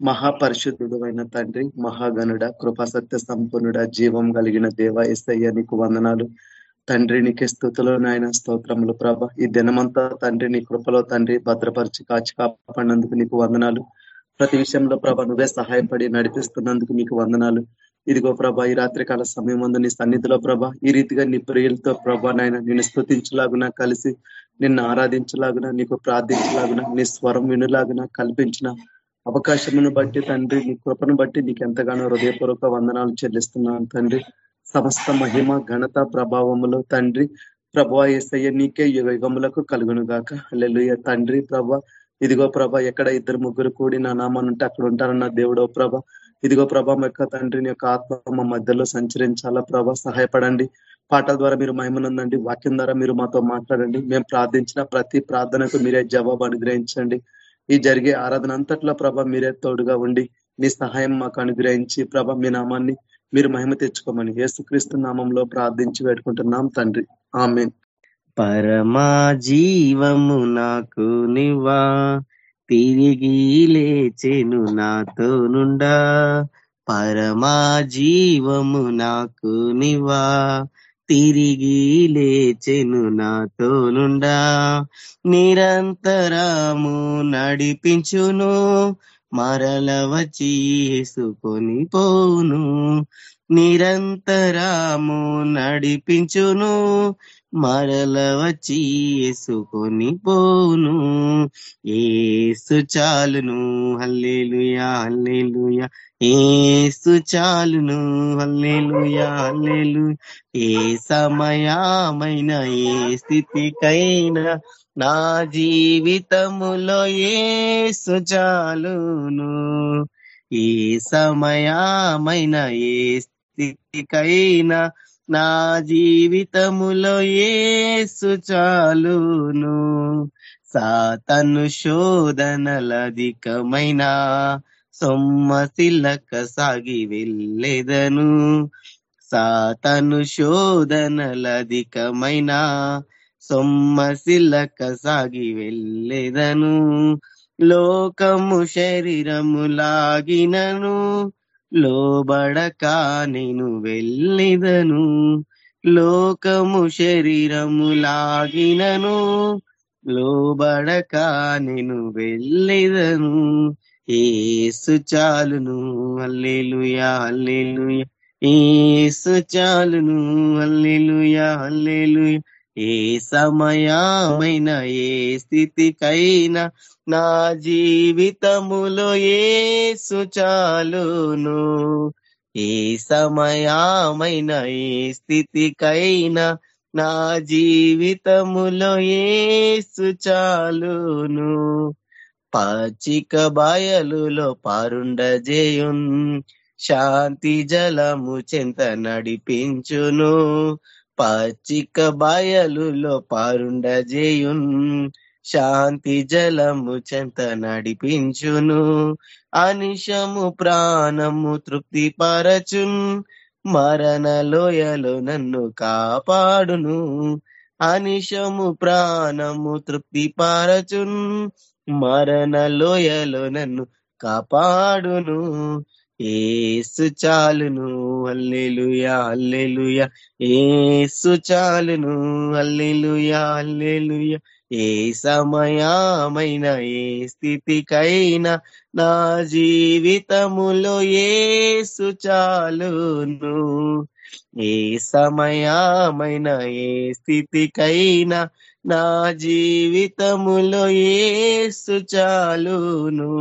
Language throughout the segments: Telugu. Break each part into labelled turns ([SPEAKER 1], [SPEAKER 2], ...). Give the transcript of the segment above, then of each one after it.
[SPEAKER 1] మహాపరిశుద్ధుడు అయిన తండ్రి మహాగనుడ కృపాసత్య సంపన్నుడ జీవం కలిగిన దేవ ఎస్ఐ నీకు వందనాలు. తండ్రి నీకే స్థుతులు నాయన స్తోత్రములు ప్రభ. ఈ దినమంతా తండ్రి నీ కృపలో తండ్రి భద్రపరిచి కాచి కాపాడినందుకు నీకు వందనాలు. ప్రతి విషయంలో ప్రభ నువ్వే సహాయపడి నడిపిస్తున్నందుకు మీకు వందనాలు. ఇదిగో ప్రభ ఈ రాత్రికాల సమయం ముందు నీ సన్నిధిలో ప్రభ ఈ రీతిగా నీ ప్రియులతో ప్రభ నాయన నేను స్థుతించలాగున కలిసి నిన్ను ఆరాధించలాగున నీకు ప్రార్థించలాగున నీ స్వరం వినులాగున కల్పించిన అవకాశమును బట్టి తండ్రి నీ కృపను బట్టి నీకు ఎంతగానో హృదయపూర్వక వందనాలు చెల్లిస్తున్నాను తండ్రి. సమస్త మహిమ ఘనత ప్రభావములు తండ్రి. ప్రభా ఏసయ్య నీకే యుగములకు కలుగును గాక లెలుయ తండ్రి ప్రభ ఇదిగో ప్రభ ఎక్కడ ఇద్దరు ముగ్గురు కూడి నా నామానుంటే ఉంటే అక్కడ ఉంటారన్న దేవుడో ప్రభ. ఇదిగో ప్రభ యొక్క తండ్రిని యొక్క ఆత్మ మా మధ్యలో సంచరించాలా ప్రభ సహాయపడండి. పాటల ద్వారా మీరు మహిమనుందండి. వాక్యం ద్వారా మీరు మాతో మాట్లాడండి. మేము ప్రార్థించిన ప్రతి ప్రార్థనకు మీరే జవాబు అనుగ్రహించండి. ఈ జరిగే ఆరాధన అంతట్లో ప్రభ మీరే తోడుగా ఉండి మీ సహాయం మాకు అనుగ్రహించి ప్రభ మీ నామాన్ని మీరు మహిమ తెచ్చుకోమని యేసుక్రీస్తు నామంలో ప్రార్థించి పెట్టుకుంటున్నాం తండ్రి. ఆమె
[SPEAKER 2] పరమా జీవము నాకు నివా తిరిగి లేచెను నాతో నుండా. పరమా జీవము నాకు నివా తిరిగి లేచెను నాతో నుండా నిరంతరము నడిపించును మరల వచ్చి వేసుకొని పోను నిరంతరము నడిపించును మరల వచ్చి ఏసుకొని పోను ఏసు చాలును హల్లేలుయా హల్లేలుయా. ఏసు చాలును హల్లేలుయా హల్లేలు ఏ సమయమైన ఏ స్థితికైనా నా జీవితములో ఏసు చాలును. ఏ సమయమైన ఏ స్థితికైనా నా జీవితములో ఏసు చాలును. సాతను శోధనలధికమైన సొమ్మసిల్లక సాగి వెళ్ళేదను. సాతను శోధనలధికమైన సొమ్మసిల్లక సాగి వెళ్ళేదను. లోకము శరీరము లాగినను. లోబడక నేను వెళ్ళిదను. లోకము శరీరము లాగినను లోబడక నేను వెళ్ళిదను. ఏసు చాలును అల్లెలుయా అల్లెలుయా ఏసు చాలును అల్లెలుయా అల్లెలుయా ఏ సమయమైన ఏ స్థితికైనా నా జీవితములో ఏసు చాలును. ఏ సమయమైన ఏ స్థితికైనా నా జీవితములో ఏసు చాలును. పచ్చిక బయలులో పారుండజేయున్ శాంతి జలము చెంత నడిపించును. పచ్చిక బయలులో పారుండజేయున్ శాంతి జలము చెంత నడిపించును. అనిశము ప్రాణము తృప్తి పరచున్ మరణ లోయలో నన్ను కాపాడును. అనిశము ప్రాణము తృప్తి పరచున్ మరణ లోయలో నన్ను కాపాడును. ఏసు చాలును అల్లెలుయా అల్లెలుయా ఏసు చాలును అల్లెలుయా అల్లెలుయా ఏ సమయమైన ఏ స్థితికైనా నా జీవితములో ఏసు చాలును. ఏ సమయమైన ఏ స్థితికైనా నా జీవితములో ఏసు చాలును.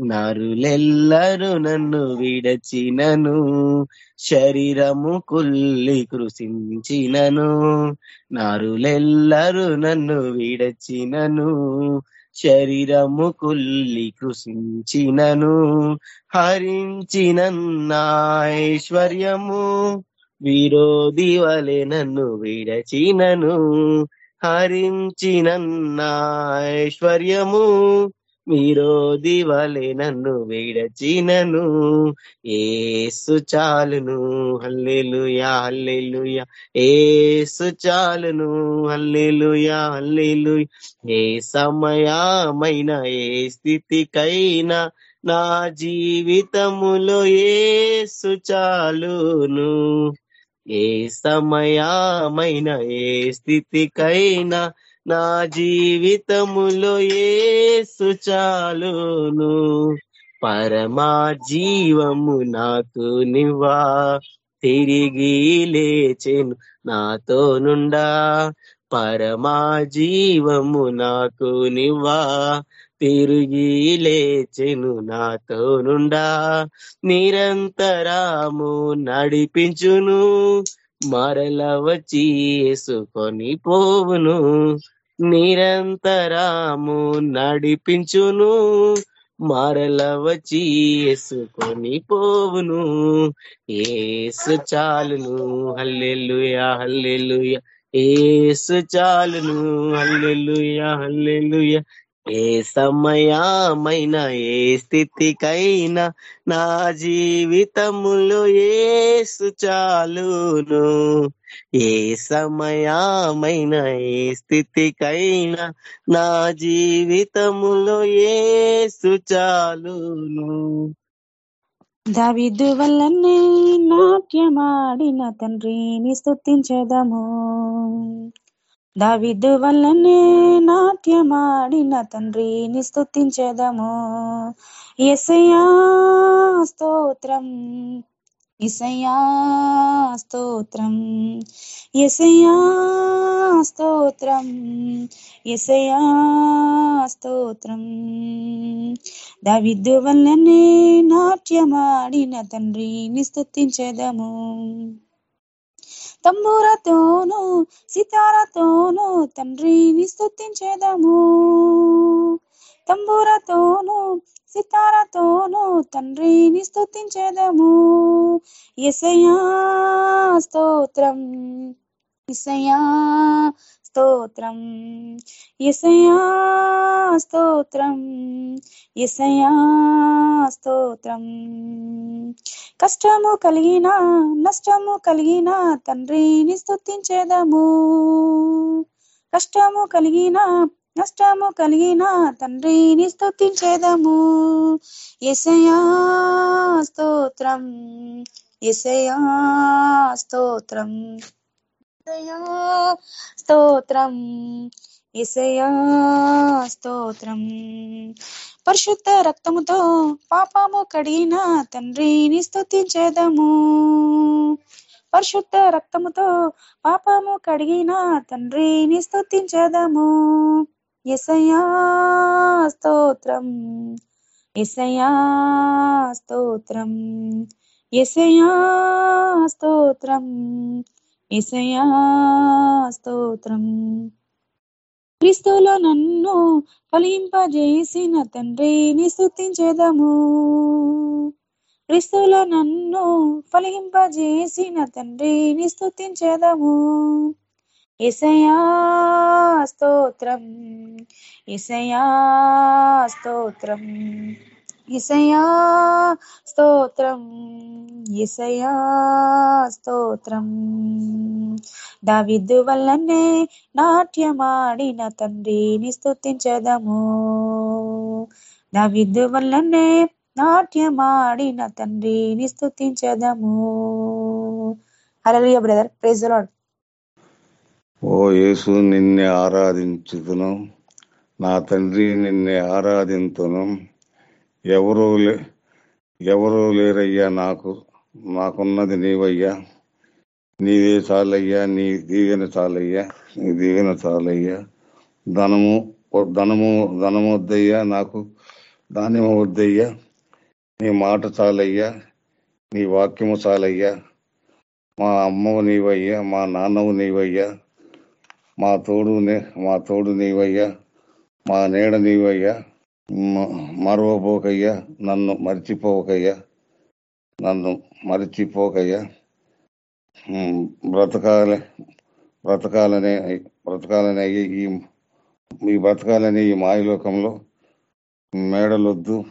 [SPEAKER 2] నరులెల్లరు నన్ను విడచినను శరీరము కుల్లి కృషించినను. నరులెల్లరు నన్ను విడచినను శరీరము కుల్లి కృషించినను. హరించినన్నాైశ్వర్యము విరోధి వలె నన్ను విడచినను. హరించినన్నాైశ్వర్యము మీరోది వలె నన్ను విడచినను. ఏసు చాలును హల్లెలుయా హల్లెలుయా. ఏసు చాలును హల్లెలుయా హల్లెలుయా. ఏ సమయమైన ఏ స్థితికైనా నా జీవితములో ఏసు చాలును. ఏ సమయమైన ఏ స్థితికైనా నా జీవితములో ఏసు చాలును. పరమా జీవము నాకు నివా తిరిగి లేచెను నాతో నుండా. పరమా జీవము నాకు నివా తిరిగి లేచెను నాతో నుండా. నిరంతరాము నడిపించును. మరల వచ్చి వేసుకొని పోవును నిరంతరాము నడిపించును. మరల వచ్చి వేసుకొని పోవును ఏసు చాలును హల్లెలుయా హల్లెలుయా. ఏసు చాలును హల్లెలుయా హల్లెలుయా. ఏ సమయమైన ఏ స్థితికైనా నా జీవితములో ఏసు చాలును. ఏ సమయమైన ఏ స్థితికైనా నా జీవితములో ఏసు చాలును.
[SPEAKER 3] దావిదు వల్లనే నాట్యమాడిన తండ్రిని స్థుతించదము దావిదు వల్లనే నాట్యమాడిన తండ్రిని స్తుతించదము. ఎసయా స్తోత్రం. ఇసయా స్తోత్రం. ఎసయా స్తోత్రం. ఎసయా స్తోత్రం. దావిద్దు వల్లనే నాట్యమాడిన తండ్రిని స్తుతించదము. తంబూరతోను సితారతోను తండ్రిని స్థుతించేదము తంబూరతోను సితారతోను తండ్రిని స్థుతించేదము ఎసయా స్తోత్రం. ఇసయా స్తోత్రం. ఇసయా స్తోత్రం. ఇసయా స్తోత్రం. కష్టము కలిగిన నష్టము కలిగిన తండ్రిని స్థుతించేదము కష్టము కలిగిన నష్టము కలిగిన తండ్రిని స్థుతించేదము ఎసయా స్తోత్రం. ఎసయా స్తోత్రం. స్తోత్రం. ఇసయా స్తోత్రం. పరిశుద్ధ రక్తముతో పాపము కడిగిన తండ్రిని స్థుతించేదము పరిశుద్ధ రక్తముతో పాపము కడిగిన తండ్రిని స్థుతించేదము ఎసయా స్తోత్రం. ఎసయా స్తోత్రం. ఎసయా స్తోత్రం. ఇసయా స్తోత్రం. క్రీస్తులో నన్ను ఫలింపజేసిన తండ్రిని స్థుతించేదము క్రీస్తులో నన్ను ఫలింపజేసిన తండ్రిని స్థుతించేదము ఇసయా స్తోత్రం. ఇసయా స్తోత్రం. ఇసయా స్తోత్రం ఇసయా స్తోత్రం. దావిద్దు వల్లనే నాట్యమాడిన తండ్రిని స్తుతించదము. దావిద్దు వల్లనే నాట్యమాడిన తండ్రిని స్తుతించదము. హల్లెలూయా బ్రదర్ ప్రేజ్ లాడ్
[SPEAKER 4] ఓ యేసు నిన్నే ఆరాధించుతును నా తండ్రి నిన్నే ఆరాధింతును. ఎవరు లే ఎవరు లేరయ్యా నాకు. నాకున్నది నీవయ్యా. నీవే చాలయ్యా నీ దీవెన చాలయ్యా నీ దీవెన చాలయ్యా. ధనము ధనము ధనము వద్దయ్యా నాకు ధాన్యము వద్దయ్యా. నీ మాట చాలయ్యా నీ వాక్యము చాలయ్యా. మా అమ్మవు నీవయ్యా మా నాన్నవు నీవయ్యా. మా తోడు మా తోడు నీవయ్యా మా నీడ నీవయ్యా. మరవబోకయ్యా. నన్ను మర్చిపోకయ్యా. నన్ను మరిచిపోకయ్యా. బ్రతకాల బ్రతకాలనే బ్రతకాలనే ఈ ఈ- ఈ బ్రతకాలనే ఈ మాయలోకంలో మేడలొద్దు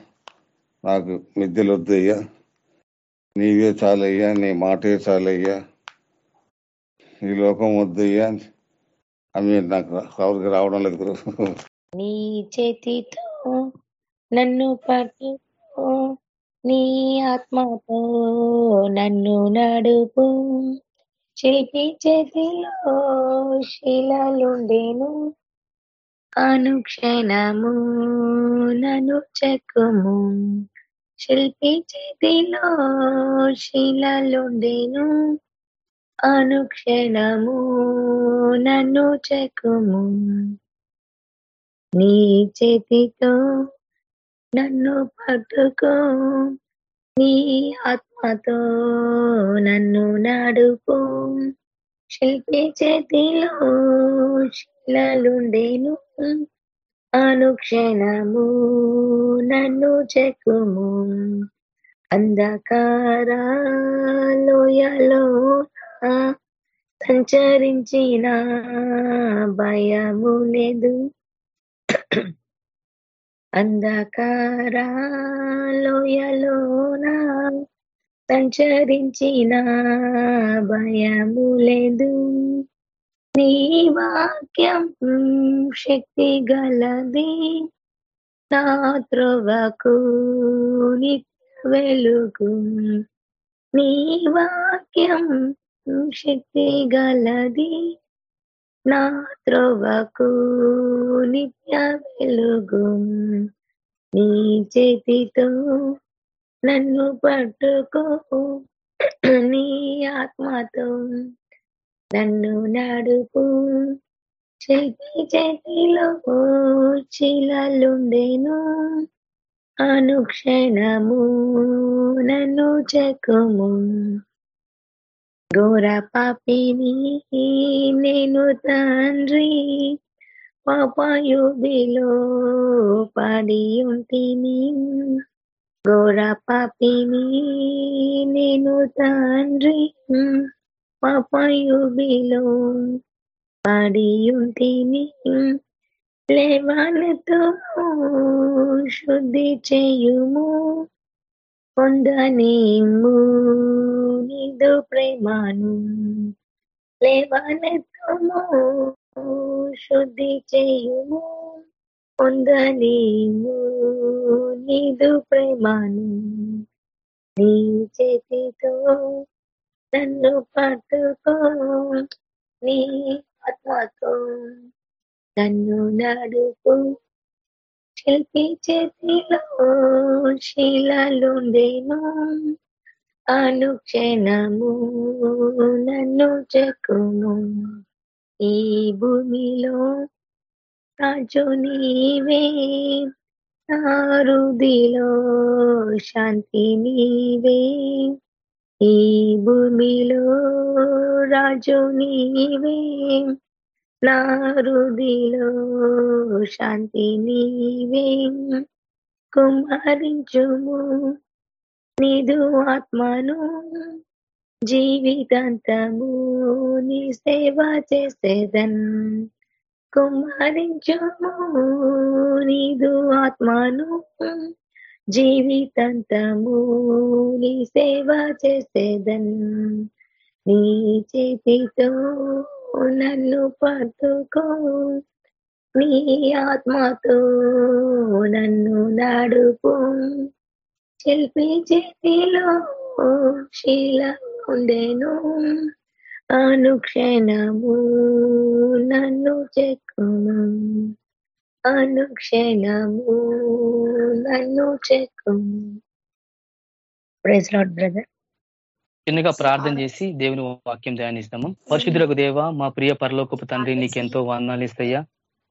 [SPEAKER 4] నాకు మిద్దెలొద్దు అయ్యా. నీవే చాలయ్యా నీ మాటే చాలయ్యా. ఈ లోకం వద్దయ్యా అని నాకు సౌరికి రావడం లేదు
[SPEAKER 5] నీ చేతితో నన్ను పట్టుకో నీ ఆత్మతో నన్ను నడుపు. శిల్పి చేతిలో శిలలుండేను అనుక్షణము నన్ను చెక్కుము. శిల్పి చేతిలో శిలలుండేను అనుక్షణము నన్ను చెక్కుము. నీ చేతితో నన్ను పట్టుకో నీ ఆత్మతో నన్ను నడుపు. శిల్పి చేతిలో శిలలుండేను. అనుక్షణము నన్ను చెక్కుము. అంధకారాలోయలో సంచరించిన భయము లేదు. అంధకారాలోయలోన సంచరించిన భయము లేదు. నీ వాక్యం శక్తి గలది. నా త్రొవకు వెలుగు నీ వాక్యం శక్తి గలది. నా త్రోవకు నిత్య వెలుగు నీ చేతితో నన్ను పట్టుకో. నీ ఆత్మతో నన్ను నడుపు. చేతి చేతిలో చీలలుండేను అనుక్షణము నన్ను చెక్కుము. ఘోర పాపిని నేను తండ్రి. పాపయుబిలో పడి ఉంటిని. ఘోర పాపిని నేను తండ్రి. పాపయుబిలో పడి ఉంటిని. లేవాలతో శుద్ధి చేయుము. పొందనేము నిదు ప్రేమాను లేవనెత్తము శుద్ధి చేయుము. పొందనేము నిదు ప్రేమాను నీ చేతితో నన్ను పట్టుకో. నీ ఆత్మతో నన్ను నడుపు శిల్పి చేతిలో శీలలుండేను అనుక్షణము నన్ను చెక్కుము ఈ భూమిలో రాజు నీవే. నారుదిలో శాంతి నీవే. ఈ భూమిలో రాజు నీవే. నారుదిలో శాంతి నీవే కుమారించుము. నిదు ఆత్మను జీవితాంతము నీ సేవ చేసేదన్ కుమారించుము. నీదు ఆత్మను జీవితాంతము నీ సేవ చేసేదన్ నీ చేతితో నన్ను పట్టుకో. నీ ఆత్మతో నన్ను నడుపు. శిల్పి చేతిలో శీల ఉండేను అనుక్షణము నన్ను చెక్కును అనుక్షణము నన్ను చెక్కును ప్రైజ్ లాడ్ బ్రదర్.
[SPEAKER 6] చిన్నగా ప్రార్థన చేసి దేవుని వాక్యం ధ్యానిస్తాము. పరిశుద్ధులకు దేవ మా ప్రియ పరలోకపు తండ్రి నీకెంతో వందాలు ఇస్తాయా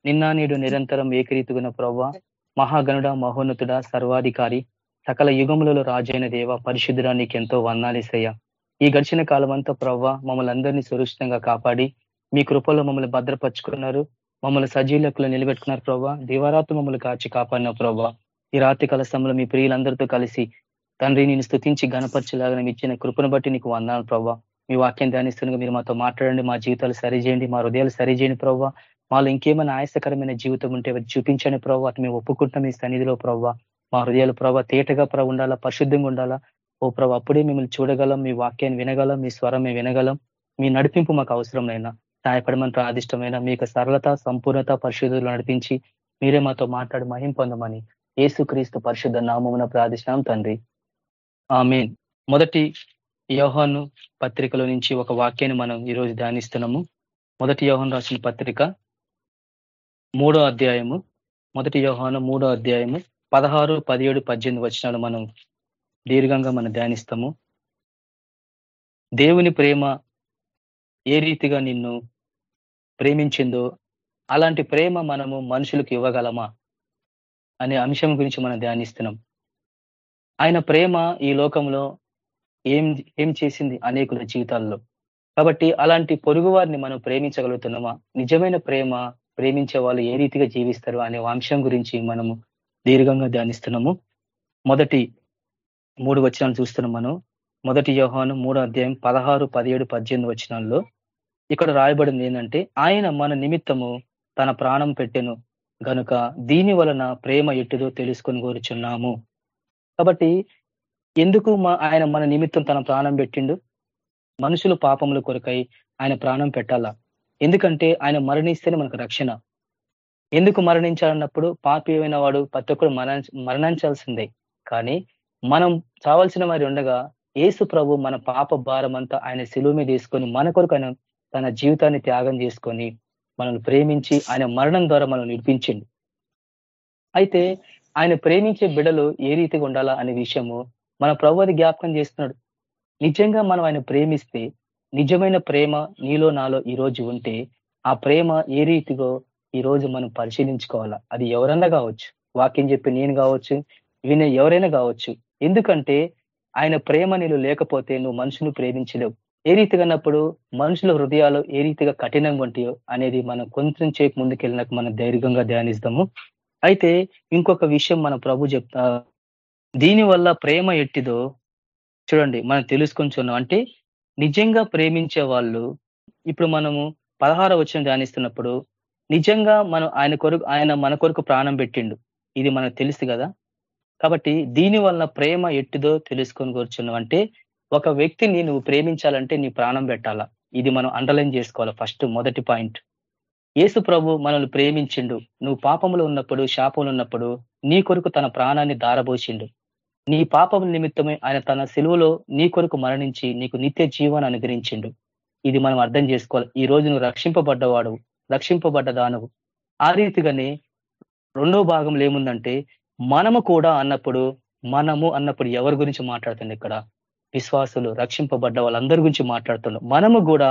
[SPEAKER 6] నిన్న నేడు నిరంతరం ఏకరీతుగున ప్రవ్వ మహాగణుడ మహోన్నతుడ సర్వాధికారి సకల యుగములలో రాజైన దేవ పరిశుద్ధుడా నీకెంతో వందాలిసయ్యా ఈ గడిచిన కాలం అంతా ప్రవ్వ మమ్మల్ని అందరినీ సురక్షితంగా కాపాడి మీ కృపలో మమ్మల్ని భద్రపరుచుకున్నారు. మమ్మల్ని సజీలకులు నిలబెట్టుకున్నారు ప్రవ్వ. దివారాత్రి మమ్మల్ని కాచి కాపాడిన ప్రవ్వ. ఈ రాత్రి కాల సమయంలో మీ ప్రియులందరితో కలిసి తండ్రి నేను స్థుతించి గణపరచలాగా ఇచ్చిన కృపను బట్టి నీకు వందాను ప్రభావ మీ వాక్యం ధ్యానిస్తుండగా మీరు మాతో మాట్లాడండి మా జీవితాలు సరిచేయండి మా హృదయాలు సరిచేయండి ప్రవ్వ. మాలో ఇంకేమైనా ఆయాసకరమైన జీవితం ఉంటే చూపించండి ప్రభావ వాటిని మేము ఒప్పుకుంటాం మీ సన్నిధిలో ప్రవ్వ. మా హృదయాలు ప్రభావ తేటగా ప్ర ఉండాలా పరిశుద్ధంగా ఉండాలా? ఓ ప్రభావ అప్పుడే మిమ్మల్ని చూడగలం మీ వాక్యాన్ని వినగలం మీ స్వరం మేము వినగలం. మీ నడిపింపు మాకు అవసరమైనా సహాయపడమని ప్రాదిష్టమైన మీకు సరళత సంపూర్ణత పరిశుద్ధులు నడిపించి మీరే మాతో మాట్లాడి మహిం పొందమని ఏసుక్రీస్తు పరిశుద్ధ నామమున ప్రాదిష్టం తండ్రి. ఆమె మొదటి యోహాను పత్రికలో నుంచి ఒక వాక్యాన్ని మనం ఈరోజు ధ్యానిస్తున్నాము. మొదటి యోహాను రాసిన పత్రిక మూడో అధ్యాయము. మొదటి యోహాను మూడో అధ్యాయము పదహారు పదిహేడు పద్దెనిమిది వచనాలు మనం దీర్ఘంగా మనం ధ్యానిస్తాము. దేవుని ప్రేమ ఏ రీతిగా నిన్ను ప్రేమించిందో అలాంటి ప్రేమ మనము మనుషులకు ఇవ్వగలమా అనే అంశం గురించి మనం ధ్యానిస్తున్నాం. ఆయన ప్రేమ ఈ లోకంలో ఏం ఏం చేసింది అనేకుల జీవితాల్లో. కాబట్టి అలాంటి పొరుగు వారిని మనం ప్రేమించగలుగుతున్నామా? నిజమైన ప్రేమ ప్రేమించే వాళ్ళు ఏ రీతిగా జీవిస్తారు అనే అంశం గురించి మనము దీర్ఘంగా ధ్యానిస్తున్నాము. మొదటి మూడు వచనాలు చూస్తున్నాం మనం. మొదటి యోహాను మూడో అధ్యాయం పదహారు పదిహేడు పద్దెనిమిది వచనాల్లో ఇక్కడ రాయబడింది ఏంటంటే ఆయన మన నిమిత్తము తన ప్రాణం పెట్టెను గనుక దీని వలన ప్రేమ ఎట్టిదో తెలుసుకొని కోరుచున్నాము. కాబట్టి ఎందుకు మా ఆయన మన నిమిత్తం తన ప్రాణం పెట్టిండు? మనుషులు పాపముల కొరకై ఆయన ప్రాణం పెట్టాలా? ఎందుకంటే ఆయన మరణిస్తేనే మనకు రక్షణ. ఎందుకు మరణించాలన్నప్పుడు పాపి అయిన వాడు ప్రతి ఒక్కరు మరణించాల్సిందే. కానీ మనం చావాల్సిన వారి ఉండగా ఏసు ప్రభు మన పాప భారం అంతా ఆయన శిలువు మీద తీసుకొని మన కొరకు ఆయన తన జీవితాన్ని త్యాగం చేసుకొని మనల్ని ప్రేమించి ఆయన మరణం ద్వారా మనం నిడిపించింది అయితే ఆయన ప్రేమించే బిడలు ఏ రీతిగా ఉండాలా అనే విషయము మన ప్రభు అది జ్ఞాపకం చేస్తున్నాడు. నిజంగా మనం ఆయన ప్రేమిస్తే నిజమైన ప్రేమ నీలో నాలో ఈ రోజు ఉంటే ఆ ప్రేమ ఏ రీతిగో ఈ రోజు మనం పరిశీలించుకోవాలా? అది ఎవరన్నా కావచ్చు. వాక్యం చెప్పి నేను కావచ్చు వినే ఎవరైనా కావచ్చు. ఎందుకంటే ఆయన ప్రేమ నీళ్ళు లేకపోతే నువ్వు మనుషును ప్రేమించలేవు. ఏ రీతిగానప్పుడు మనుషుల హృదయాలు ఏ రీతిగా కఠినంగా ఉంటాయో అనేది మనం కొంచెం సేపు ముందుకెళ్ళినాక మనం ధైర్యంగా ధ్యానిస్తాము. అయితే ఇంకొక విషయం మన ప్రభు చెప్తా. దీని వల్ల ప్రేమ ఎట్టిదో చూడండి మనం తెలుసుకొని అంటే నిజంగా ప్రేమించే వాళ్ళు ఇప్పుడు మనము పదహార వచ్చిన ధ్యానిస్తున్నప్పుడు నిజంగా మనం ఆయన కొరకు ఆయన మన కొరకు ప్రాణం పెట్టిండు. ఇది మనకు తెలుసు కదా? కాబట్టి దీని వల్ల ప్రేమ ఎట్టిదో తెలుసుకొని కూర్చున్నాం. అంటే ఒక వ్యక్తిని నువ్వు ప్రేమించాలంటే నీ ప్రాణం పెట్టాలా? ఇది మనం అండర్లైన్ చేసుకోవాలి ఫస్ట్ మొదటి పాయింట్. యేసు ప్రభు మనల్ని ప్రేమించిండు. నువ్వు పాపములు ఉన్నప్పుడు శాపములు ఉన్నప్పుడు నీ కొరకు తన ప్రాణాన్ని దారబోసిండు నీ పాపం నిమిత్తమే ఆయన తన సెలువులో నీ కొరకు మరణించి నీకు నిత్య జీవాన్ని అనుగ్రహించిండు. ఇది మనం అర్థం చేసుకోవాలి. ఈ రోజు నువ్వు రక్షింపబడ్డవాడు రక్షింపబడ్డ దానవు. ఆ రీతిగానే రెండో భాగంలో ఏముందంటే మనము కూడా అన్నప్పుడు మనము అన్నప్పుడు ఎవరి గురించి మాట్లాడుతుంది ఇక్కడ? విశ్వాసులు రక్షింపబడ్డ వాళ్ళందరి గురించి మాట్లాడుతున్నాం మనము కూడా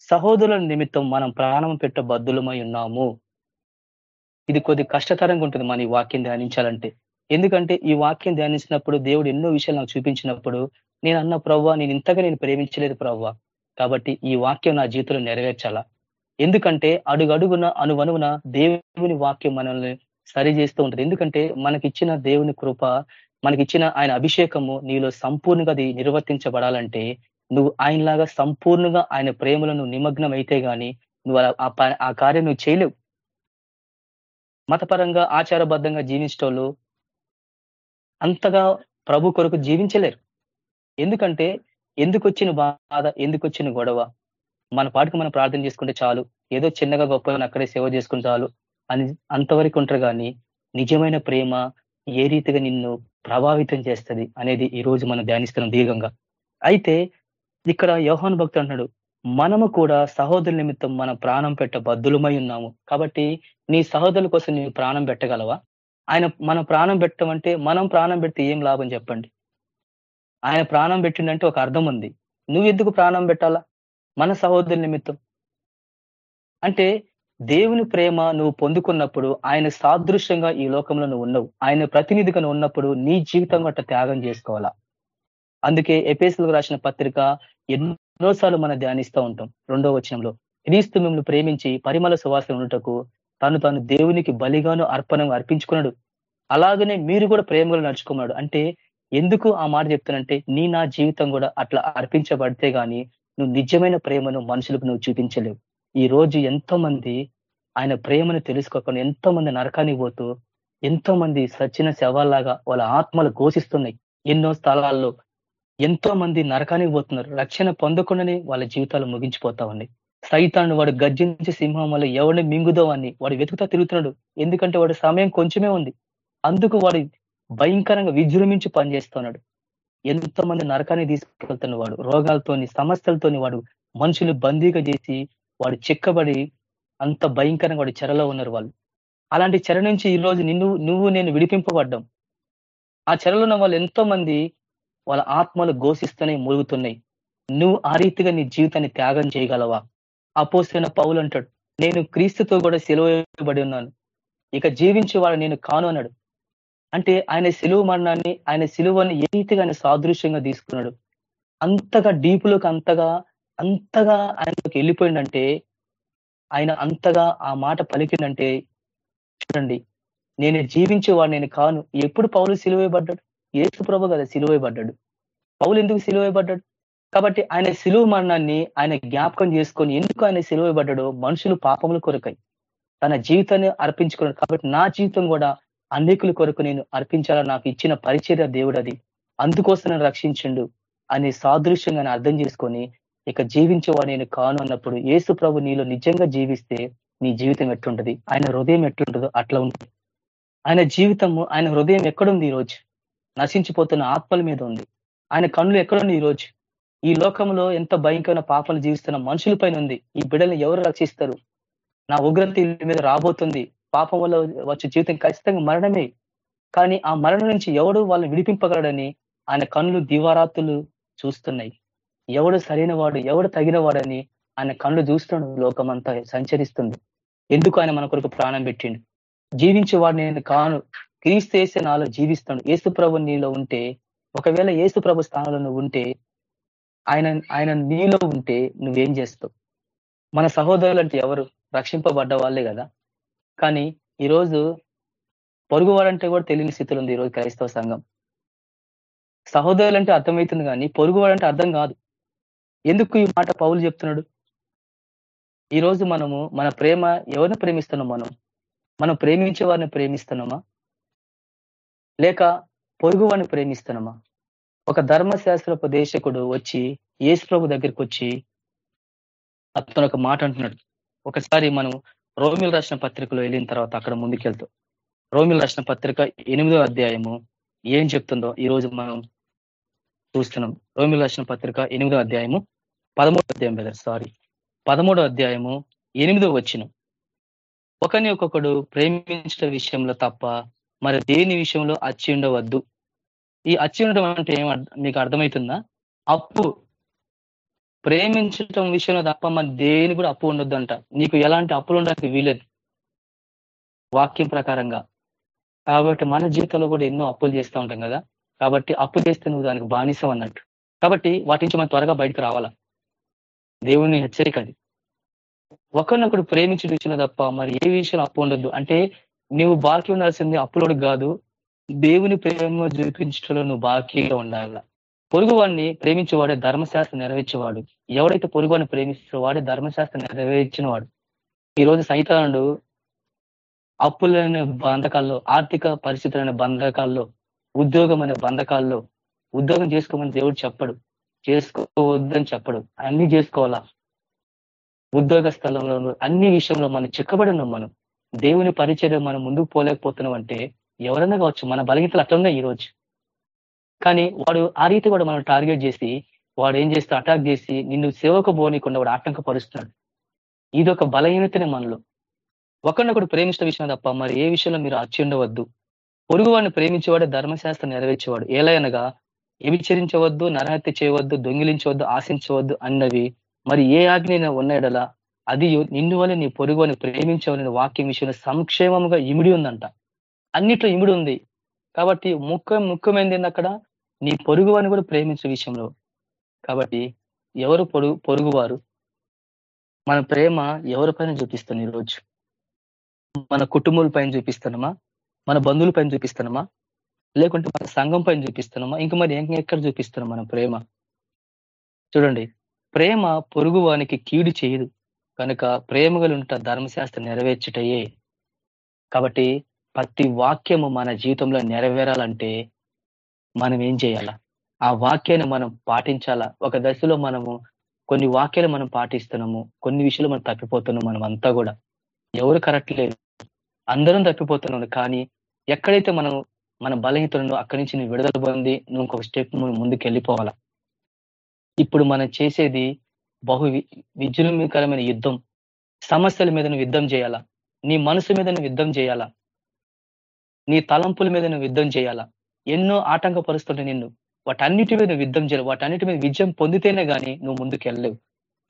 [SPEAKER 6] సహోదరుల నిమిత్తం మనం ప్రాణం పెట్ట బద్దులమై ఉన్నాము. ఇది కొద్ది కష్టతరంగా ఉంటుంది మన ఈ వాక్యం ధ్యానించాలంటే. ఎందుకంటే ఈ వాక్యం ధ్యానించినప్పుడు దేవుడు ఎన్నో విషయాలు నాకు చూపించినప్పుడు నేను అన్న ప్రవ్వా నేను ఇంతగా నేను ప్రేమించలేదు ప్రవ్వా. కాబట్టి ఈ వాక్యం నా జీవితంలో నెరవేర్చాలా? ఎందుకంటే అడుగడుగున అనువనువున దేవుని వాక్యం మనల్ని సరి చేస్తూ ఉంటుంది. ఎందుకంటే మనకిచ్చిన దేవుని కృప మనకిచ్చిన ఆయన అభిషేకము నీలో సంపూర్ణంగా అది నిర్వర్తించబడాలంటే నువ్వు ఆయనలాగా సంపూర్ణంగా ఆయన ప్రేమలో నువ్వు నిమగ్నం అయితే గాని నువ్వు ఆ కార్యం నువ్వు చేయలేవు. మతపరంగా ఆచారబద్ధంగా జీవించటోళ్ళు అంతగా ప్రభు కొరకు జీవించలేరు. ఎందుకంటే ఎందుకు వచ్చిన బాధ ఎందుకు వచ్చిన గొడవ? మన పాటికి మనం ప్రార్థన చేసుకుంటే చాలు. ఏదో చిన్నగా గొప్ప అక్కడే సేవ చేసుకుంటే చాలు. అని అంతవరకు ఉంటారు కానీ నిజమైన ప్రేమ ఏ రీతిగా నిన్ను ప్రభావితం చేస్తుంది అనేది ఈ రోజు మనం ధ్యానిస్తున్నాం దీర్ఘంగా. అయితే ఇక్కడ యోహాన్ భక్తుడు అంటున్నాడు మనము కూడా సహోదరుల నిమిత్తం మన ప్రాణం పెట్ట బద్దులమై ఉన్నాము. కాబట్టి నీ సహోదరుల కోసం నీ ప్రాణం పెట్టగలవా? ఆయన మన ప్రాణం పెట్టమంటే మనం ప్రాణం పెడితే ఏం లాభం చెప్పండి? ఆయన ప్రాణం పెట్టిండంటే ఒక అర్థం ఉంది. నువ్వు ఎందుకు ప్రాణం పెట్టాలా? మన సహోదరుల నిమిత్తం. అంటే దేవుని ప్రేమ నువ్వు పొందుకున్నప్పుడు ఆయన సాదృశ్యంగా ఈ లోకంలో నువ్వు ఉన్నావు ఆయన ప్రతినిధిగా ఉన్నప్పుడు నీ జీవితం గట్ట త్యాగం చేసుకోవాలా? అందుకే ఎపేసులకు రాసిన పత్రిక ఎన్నోసార్లు మనం ధ్యానిస్తూ ఉంటాం. రెండో వచనంలో క్రీస్తు మిమ్మల్ని ప్రేమించి పరిమళ సువాసన ఉండటకు తను తాను దేవునికి బలిగాను అర్పణం అర్పించుకున్నాడు అలాగనే మీరు కూడా ప్రేమగా నడుచుకున్నాడు అంటే ఎందుకు ఆ మాట చెప్తానంటే నీ నా జీవితం కూడా అట్లా అర్పించబడితే గాని నువ్వు నిజమైన ప్రేమను మనుషులకు నువ్వు చూపించలేవు. ఈ రోజు ఎంతో మంది ఆయన ప్రేమను తెలుసుకోకుండా ఎంతో మంది నరకానికి పోతూ ఎంతో మంది సచిన శవాల్లాగా వాళ్ళ ఆత్మలు ఘోషిస్తున్నాయి. ఎన్నో స్థలాల్లో ఎంతో మంది నరకానికి పోతున్నారు. రక్షణ పొందకుండానే వాళ్ళ జీవితాలు ముగించిపోతా ఉన్నాయి. సైతాన్ని వాడు గర్జించి సింహం వల్ల ఎవరిని మింగుదో అని వాడు వెతుకుతా తిరుగుతున్నాడు. ఎందుకంటే వాడి సమయం కొంచెమే ఉంది. అందుకు వాడు భయంకరంగా విజృంభించి పనిచేస్తున్నాడు. ఎంతో మంది నరకాన్ని తీసుకెళ్తున్న వాడు రోగాలతోని సమస్యలతోని వాడు మనుషులు బందీగా చేసి వాడు చిక్కబడి అంత భయంకరంగా వాడు చెరలో ఉన్నారు వాళ్ళు. అలాంటి చెర నుంచి ఈ రోజు నిన్ను నువ్వు నేను విడిపింపబడ్డాం. ఆ చెరలో ఉన్న వాళ్ళు ఎంతో మంది వాళ్ళ ఆత్మలు ఘోషిస్తూనే మురుగుతున్నాయి. నువ్వు ఆ రీతిగా నీ జీవితాన్ని త్యాగం చేయగలవా? అపోసిన పౌలు అంటాడు నేను క్రీస్తుతో కూడా సెలవుబడి ఉన్నాను. ఇక జీవించేవాడు నేను కాను అన్నాడు. అంటే ఆయన సెలువు మరణాన్ని ఆయన సిలువని ఏ రీతిగా ఆయన సాదృశ్యంగా తీసుకున్నాడు? అంతగా డీపులోకి అంతగా అంతగా ఆయనకి వెళ్ళిపోయిందంటే ఆయన అంతగా ఆ మాట పలికిందంటే చూడండి నేను జీవించేవాడు నేను కాను. ఎప్పుడు పౌలు సిలువేయబడ్డాడు యేసు ప్రభు కదా సిలువేయబడ్డాడు పౌలు ఎందుకు సిలువేయబడ్డాడు కాబట్టి ఆయన సిలువ మరణాన్ని ఆయన జ్ఞాపకం చేసుకొని ఎందుకు ఆయన సిలువేయబడ్డాడో మనుషులు పాపముల కొరకై తన జీవితాన్ని అర్పించుకున్నాడు. కాబట్టి నా జీవితం కూడా అనేకుల కొరకు నేను అర్పించాలని నాకు ఇచ్చిన పరిచర్య దేవుడు అది. అందుకోసం నన్ను రక్షించిండు అని సాదృశ్యంగా అర్థం చేసుకొని ఇక జీవించేవాడు నేను కాను అన్నప్పుడు ఏసు ప్రభు నీలో నిజంగా జీవిస్తే నీ జీవితం ఎట్లుంటది? ఆయన హృదయం ఎట్లుంటుందో అట్లా ఉంటుంది. ఆయన జీవితము ఆయన హృదయం ఎక్కడుంది ఈరోజు? నశించిపోతున్న ఆత్మల మీద ఉంది. ఆయన కన్నులు ఎక్కడుంది ఈరోజు? ఈ లోకంలో ఎంత భయంకరమైన పాపాలు జీవిస్తున్న మనుషుల పైన ఉంది. ఈ బిడ్డల్ని ఎవరు రక్షిస్తారు? నా ఉగ్రత మీద రాబోతుంది. పాపం వల్ల వచ్చే జీవితం ఖచ్చితంగా మరణమే. కానీ ఆ మరణం నుంచి ఎవడు వాళ్ళని విడిపింపగలడని ఆయన కన్నులు దివారాత్తులు చూస్తున్నాయి. ఎవడు సరైన వాడు ఎవడు తగిన వాడని ఆయన కళ్ళు చూస్తున్నాడు. లోకమంతా సంచరిస్తుంది. ఎందుకు ఆయన మన కొరకు ప్రాణం పెట్టిండు? జీవించే జీవించేవాడు నేను కాను. క్రీస్తు వేసే నాలో జీవిస్తాడు. ఏసు ప్రభు నీలో ఉంటే ఒకవేళ ఏసు ప్రభు స్థానంలో నువ్వు ఉంటే ఆయన ఆయన నీలో ఉంటే నువ్వేం చేస్తావు? మన సహోదరులు అంటే ఎవరు? రక్షింపబడ్డ వాళ్ళే కదా. కానీ ఈరోజు పొరుగువాడంటే కూడా తెలియని స్థితిలో ఉంది ఈరోజు క్రైస్తవ సంఘం. సహోదరులు అంటే అర్థమవుతుంది కానీ పొరుగు వాడంటే అర్థం కాదు. ఎందుకు ఈ మాట పౌలు చెప్తున్నాడు? ఈరోజు మనము మన ప్రేమ ఎవరిని ప్రేమిస్తున్నాం మనం? మనం ప్రేమించే వారిని ప్రేమిస్తున్నామా? లేక పొరుగు వారిని ప్రేమిస్తున్నామా? ఒక ధర్మశాస్త్ర ఉపదేశకుడు వచ్చి యేసు ప్రభు దగ్గరికి వచ్చి అతను ఒక మాట అంటున్నాడు. ఒకసారి మనం రోమిల్ రాసిన పత్రికలో వెళ్ళిన తర్వాత అక్కడ ముందుకెళ్తాం రోమిల్ రాసిన పత్రిక ఎనిమిదో అధ్యాయము ఏం చెప్తుందో ఈరోజు మనం చూస్తున్నాం. రోమిల్ రాసిన పత్రిక ఎనిమిదో అధ్యాయము పదమూడో అధ్యాయం బ్రదర్ సారీ పదమూడో అధ్యాయము ఎనిమిదో వచ్చిన ఒకని ఒక్కొక్కడు ప్రేమించిన విషయంలో తప్ప మరి దేని విషయంలో అచ్చి ఉండవద్దు? ఈ అచ్చి ఉండడం అంటే ఏం మీకు అర్థమవుతుందా అప్పు. ప్రేమించటం విషయంలో తప్ప మన దేని కూడా అప్పు ఉండొద్దు అంట నీకు ఎలాంటి అప్పులు ఉండడానికి వీలేదు వాక్యం ప్రకారంగా. కాబట్టి మన జీవితంలో కూడా ఎన్నో అప్పులు చేస్తూ ఉంటాం కదా. కాబట్టి అప్పు చేస్తే నువ్వు దానికి బానిసం అన్నట్టు. కాబట్టి వాటి నుంచి మనం త్వరగా బయటకు రావాలా? దేవుని హెచ్చరిక అది. ఒకరినొకడు ప్రేమించిన విషయంలో తప్ప మరి ఏ విషయంలో అప్పు ఉండొద్దు? అంటే నువ్వు బాకీ ఉండాల్సింది అప్పులోడు కాదు దేవుని ప్రేమ చూపించడంలో నువ్వు బాకీగా ఉండాల. పొరుగువాడిని ప్రేమించేవాడే ధర్మశాస్త్రం నెరవేర్చేవాడు. ఎవడైతే పొరుగువాడిని ప్రేమిస్తాడో వాడే ధర్మశాస్త్రం నెరవేర్చినవాడు. ఈరోజు సైతానుడు అప్పులైన బంధకాల్లో ఆర్థిక పరిస్థితులైన బంధకాల్లో ఉద్యోగం అనే బంధకాల్లో ఉద్యోగం చేసుకోమని దేవుడు చెప్పడు చేసుకోవద్దని చెప్పడు. అన్ని చేసుకోవాలా? ఉద్యోగ స్థలంలో అన్ని విషయంలో మనం చిక్కబడి ఉన్నాం మనం. దేవుని పరిచయం మనం ముందుకు పోలేకపోతున్నాం అంటే ఎవరన్నా కావచ్చు మన బలహీతలు అట్లున్నాయి ఈరోజు కానీ వాడు ఆ రీతి కూడా మనం టార్గెట్ చేసి వాడు ఏం చేస్తే అటాక్ చేసి నిన్ను సేవకు పోనీకుండా వాడు ఆటంకపరుస్తున్నాడు. ఇది ఒక బలహీనతనే మనలో. ఒకరినొకడు ప్రేమించిన విషయం తప్ప మరి ఏ విషయంలో మీరు అచ్చుండవద్దు పొరుగు వాడిని ప్రేమించేవాడు ధర్మశాస్త్రం నెరవేర్చేవాడు. ఏలయనగా వ్యభిచరించవద్దు నరహత్య చేయవద్దు దొంగిలించవద్దు ఆశించవద్దు అన్నవి మరి ఏ ఆజ్ఞ ఉన్నాయడలా అది నిన్ను వల్ల నీ పొరుగు అని ప్రేమించవలని వాక్యం విషయంలో సంక్షేమంగా ఇమిడి ఉందంట. అన్నిట్లో ఇమిడి ఉంది. కాబట్టి ముఖ్యం ముఖ్యమైనది ఏంది అక్కడ? నీ పొరుగు అని కూడా ప్రేమించే విషయంలో. కాబట్టి ఎవరు పొరుగు పొరుగువారు మన ప్రేమ ఎవరిపైన చూపిస్తాను ఈరోజు? మన కుటుంబాల పైన చూపిస్తున్నామా మన బంధువుల పైన చూపిస్తున్నామా లేకుంటే మన సంఘం పైన చూపిస్తున్నామా ఇంకా మరి ఎక్కడ చూపిస్తున్నాం మన ప్రేమ? చూడండి. ప్రేమ పొరుగు వానికి కీడు చేయదు. కనుక ప్రేమగలుంట ధర్మశాస్త్రం నెరవేర్చుటయే. కాబట్టి ప్రతి వాక్యము మన జీవితంలో నెరవేరాలంటే మనం ఏం చేయాలా? ఆ వాక్యాన్ని మనం పాటించాలా? ఒక దశలో మనము కొన్ని వాక్యాలు మనం పాటిస్తున్నాము కొన్ని విషయాలు మనం తప్పిపోతున్నాం మనం అంతా కూడా. ఎవరు కరెక్ట్ లేదు అందరం తప్పిపోతున్నాం కానీ ఎక్కడైతే మనం మన బలహీతలను అక్కడి నుంచి నువ్వు విడుదల పొంది నువ్వు ఇంకొక స్టెప్ ముందుకు వెళ్ళిపోవాలా ఇప్పుడు మనం చేసేది బహు విజృంభకరమైన యుద్ధం. సమస్యల మీద నువ్వు యుద్ధం చేయాలా? నీ మనసు మీద నువ్వు యుద్ధం చేయాలా? నీ తలంపుల మీద నువ్వు యుద్ధం చేయాలా? ఎన్నో ఆటంకపరుస్తుంటే నిన్ను. వాటన్నిటి మీద యుద్ధం చేయాలి? వాటన్నిటి మీద విజయం పొందితేనే కానీ నువ్వు ముందుకు వెళ్ళలేవు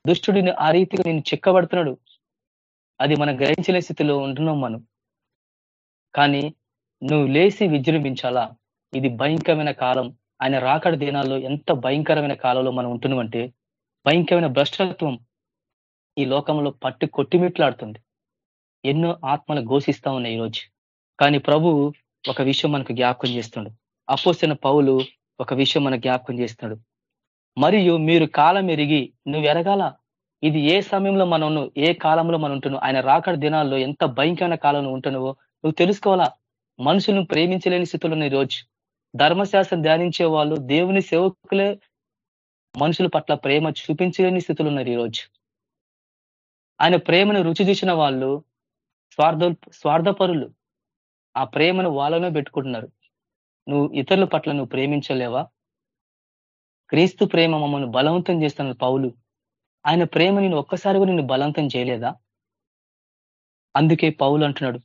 [SPEAKER 6] దుష్టుడిని ఆ రీతిగా నేను చిక్కబడుతున్నాడు. అది మనం గ్రహించలే స్థితిలో ఉంటున్నాం మనం. కానీ నువ్వు లేచి విజృంభించాలా? ఇది భయంకరమైన కాలం. ఆయన రాకడ దినాల్లో ఎంత భయంకరమైన కాలంలో మనం ఉంటున్నామంటే భయంకరమైన భ్రష్టత్వం ఈ లోకంలో పట్టి కొట్టిమిట్లాడుతుంది. ఎన్నో ఆత్మలు ఘోషిస్తా ఉన్నాయి ఈరోజు. కానీ ప్రభు ఒక విషయం మనకు జ్ఞాపకం చేస్తున్నాడు. అపోసిన పౌలు ఒక విషయం మనకు జ్ఞాపకం చేస్తున్నాడు. మరియు మీరు కాలం ఎరిగి నువ్వు ఎరగాల? ఇది ఏ సమయంలో మనం ఏ కాలంలో మనం ఉంటున్నావు? ఆయన రాకడ దినాల్లో ఎంత భయంకరమైన కాలంలో ఉంటున్నావో నువ్వు తెలుసుకోవాలా? మనుషులను ప్రేమించలేని స్థితిలో ఈ రోజు. ధర్మశాస్త్రం ధ్యానించే వాళ్ళు దేవుని సేవకులే మనుషుల పట్ల ప్రేమ చూపించలేని స్థితిలో ఉన్నారు ఈరోజు. ఆయన ప్రేమను రుచి చూసిన వాళ్ళు స్వార్థ స్వార్థపరులు ఆ ప్రేమను వాళ్ళనే పెట్టుకుంటున్నారు. నువ్వు ఇతరుల పట్ల నువ్వు ప్రేమించలేవా? క్రీస్తు ప్రేమ మమ్మల్ని బలవంతం చేస్తున్న పౌలు. ఆయన ప్రేమ నేను ఒక్కసారి కూడా నిన్ను బలవంతం చేయలేదా? అందుకే పౌలు అంటున్నాడు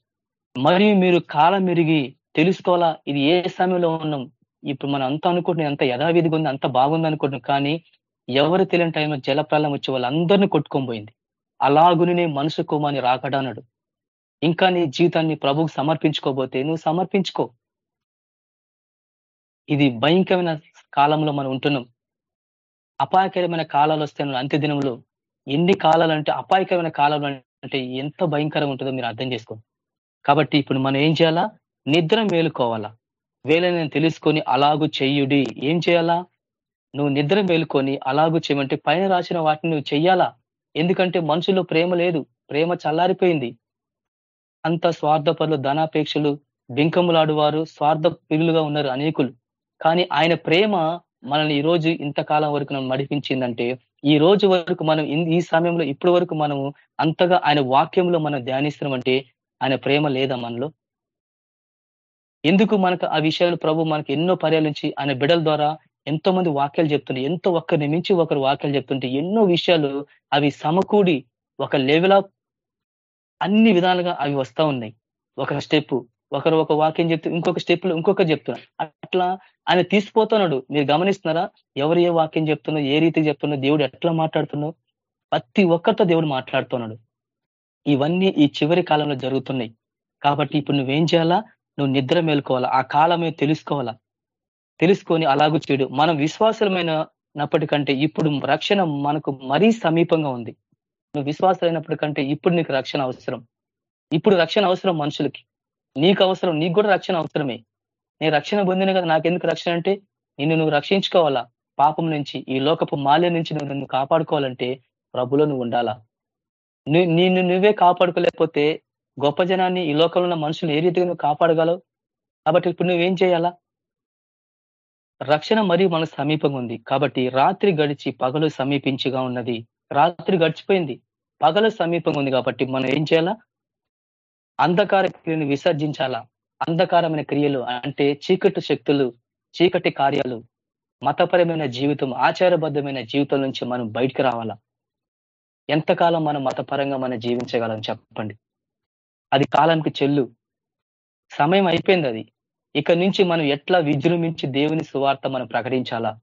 [SPEAKER 6] మరియు మీరు కాలం మెరిగి తెలుసుకోవాలా? ఇది ఏ సమయంలో ఉన్నాం? ఇప్పుడు మనం అంత అనుకుంటున్నాం ఎంత యథావిధిగా ఉంది అంత బాగుంది అనుకుంటున్నాం కానీ ఎవరు తెలియని టైంలో జలప్రాలం వచ్చే వాళ్ళందరినీ కొట్టుకొని పోయింది. అలాగునే మనసు కోమాని రాకడానడు ఇంకా నీ జీవితాన్ని ప్రభుకు సమర్పించుకోబోతే నువ్వు సమర్పించుకో. ఇది భయంకరమైన కాలంలో మనం ఉంటున్నాం. అపాయకరమైన కాలాలు వస్తే అంత్య దినంలో ఎన్ని కాలాలు అంటే అపాయకరమైన కాలాలు అంటే ఎంత భయంకరంగా ఉంటుందో మీరు అర్థం చేసుకోండి. కాబట్టి ఇప్పుడు మనం ఏం చేయాలా? నిద్ర మేలుకోవాలా? వేలని తెలుసుకొని అలాగు చెయ్యుడి ఏం చేయాలా? నువ్వు నిద్ర మేలుకొని అలాగు చేయమంటే పైన రాసిన వాటిని నువ్వు చెయ్యాలా? ఎందుకంటే మనుషుల్లో ప్రేమ లేదు. ప్రేమ చల్లారిపోయింది. అంత స్వార్థపరులు ధనాపేక్షలు బింకములాడువారు స్వార్థ పిలులుగా ఉన్నారు అనేకులు. కానీ ఆయన ప్రేమ మనల్ని ఈ రోజు ఇంతకాలం వరకు మనం నడిపించిందంటే ఈ రోజు వరకు మనం ఈ సమయంలో ఇప్పటి వరకు మనము అంతగా ఆయన వాక్యంలో మనం ధ్యానిస్తున్నామంటే ఆయన ప్రేమ లేదా మనలో? ఎందుకు మనకు ఆ విషయాలు ప్రభు మనకు ఎన్నో పర్యాల నుంచి ఆయన బిడల ద్వారా ఎంతో మంది వాక్యాలు చెప్తుంటే ఎంతో ఒక్కరిని మించి ఒకరు వాక్యాలు చెప్తుంటే ఎన్నో విషయాలు అవి సమకూడి ఒక లెవెల్ ఆఫ్ అన్ని విధాలుగా అవి వస్తా ఉన్నాయి. ఒక స్టెప్ ఒకరు ఒక వాక్యం చెప్తూ ఇంకొక స్టెప్లో ఇంకొక చెప్తున్నారు. అట్లా ఆయన తీసిపోతున్నాడు. మీరు గమనిస్తున్నారా? ఎవరు ఏ వాక్యం చెప్తున్నా ఏ రీతికి చెప్తున్నా దేవుడు ఎట్లా మాట్లాడుతున్నావు ప్రతి ఒక్కరితో దేవుడు మాట్లాడుతున్నాడు. ఇవన్నీ ఈ చివరి కాలంలో జరుగుతున్నాయి. కాబట్టి ఇప్పుడు నువ్వేం చేయాలా? నువ్వు నిద్ర మేలుకోవాలా? ఆ కాలమే తెలుసుకోవాలా? తెలుసుకొని అలాగూ చేయడు మనం విశ్వాసమైనప్పటికంటే ఇప్పుడు రక్షణ మనకు మరీ సమీపంగా ఉంది. నువ్వు విశ్వాసమైనప్పటికంటే ఇప్పుడు నీకు రక్షణ అవసరం. ఇప్పుడు రక్షణ అవసరం మనుషులకి. నీకు అవసరం నీకు కూడా రక్షణ అవసరమే. నేను రక్షణ పొందిన కదా నాకెందుకు రక్షణ అంటే? నిన్ను నువ్వు రక్షించుకోవాలా? పాపం నుంచి ఈ లోకపు మాల్యం నుంచి నువ్వు నన్ను కాపాడుకోవాలంటే ప్రభులో నువ్వు ఉండాలా? నిన్ను నువ్వే కాపాడుకోలేకపోతే గొప్ప జనాన్ని ఈ లోకంలో ఉన్న మనుషులు ఏ రీతిగా నువ్వు కాపాడగలవు? కాబట్టి ఇప్పుడు నువ్వేం చేయాలా? రక్షణ మరియు మనకు సమీపంగా ఉంది. కాబట్టి రాత్రి గడిచి పగలు సమీపించిగా ఉన్నది. రాత్రి గడిచిపోయింది. పగలు సమీపంగా ఉంది కాబట్టి మనం ఏం చేయాలా? అంధకార క్రియను విసర్జించాలా? అంధకారమైన క్రియలు అంటే చీకటి శక్తులు చీకటి కార్యాలు మతపరమైన జీవితం ఆచారబద్ధమైన జీవితం నుంచి మనం బయటికి రావాలా? ఎంతకాలం మనం మతపరంగా మనం జీవించగలం? చెప్పండి. అది కాలానికి చెల్లు. సమయం అయిపోయింది అది. ఇక నుంచి మనం ఎట్లా విజృంభించి దేవుని సువార్త మనం ప్రకటించాలా?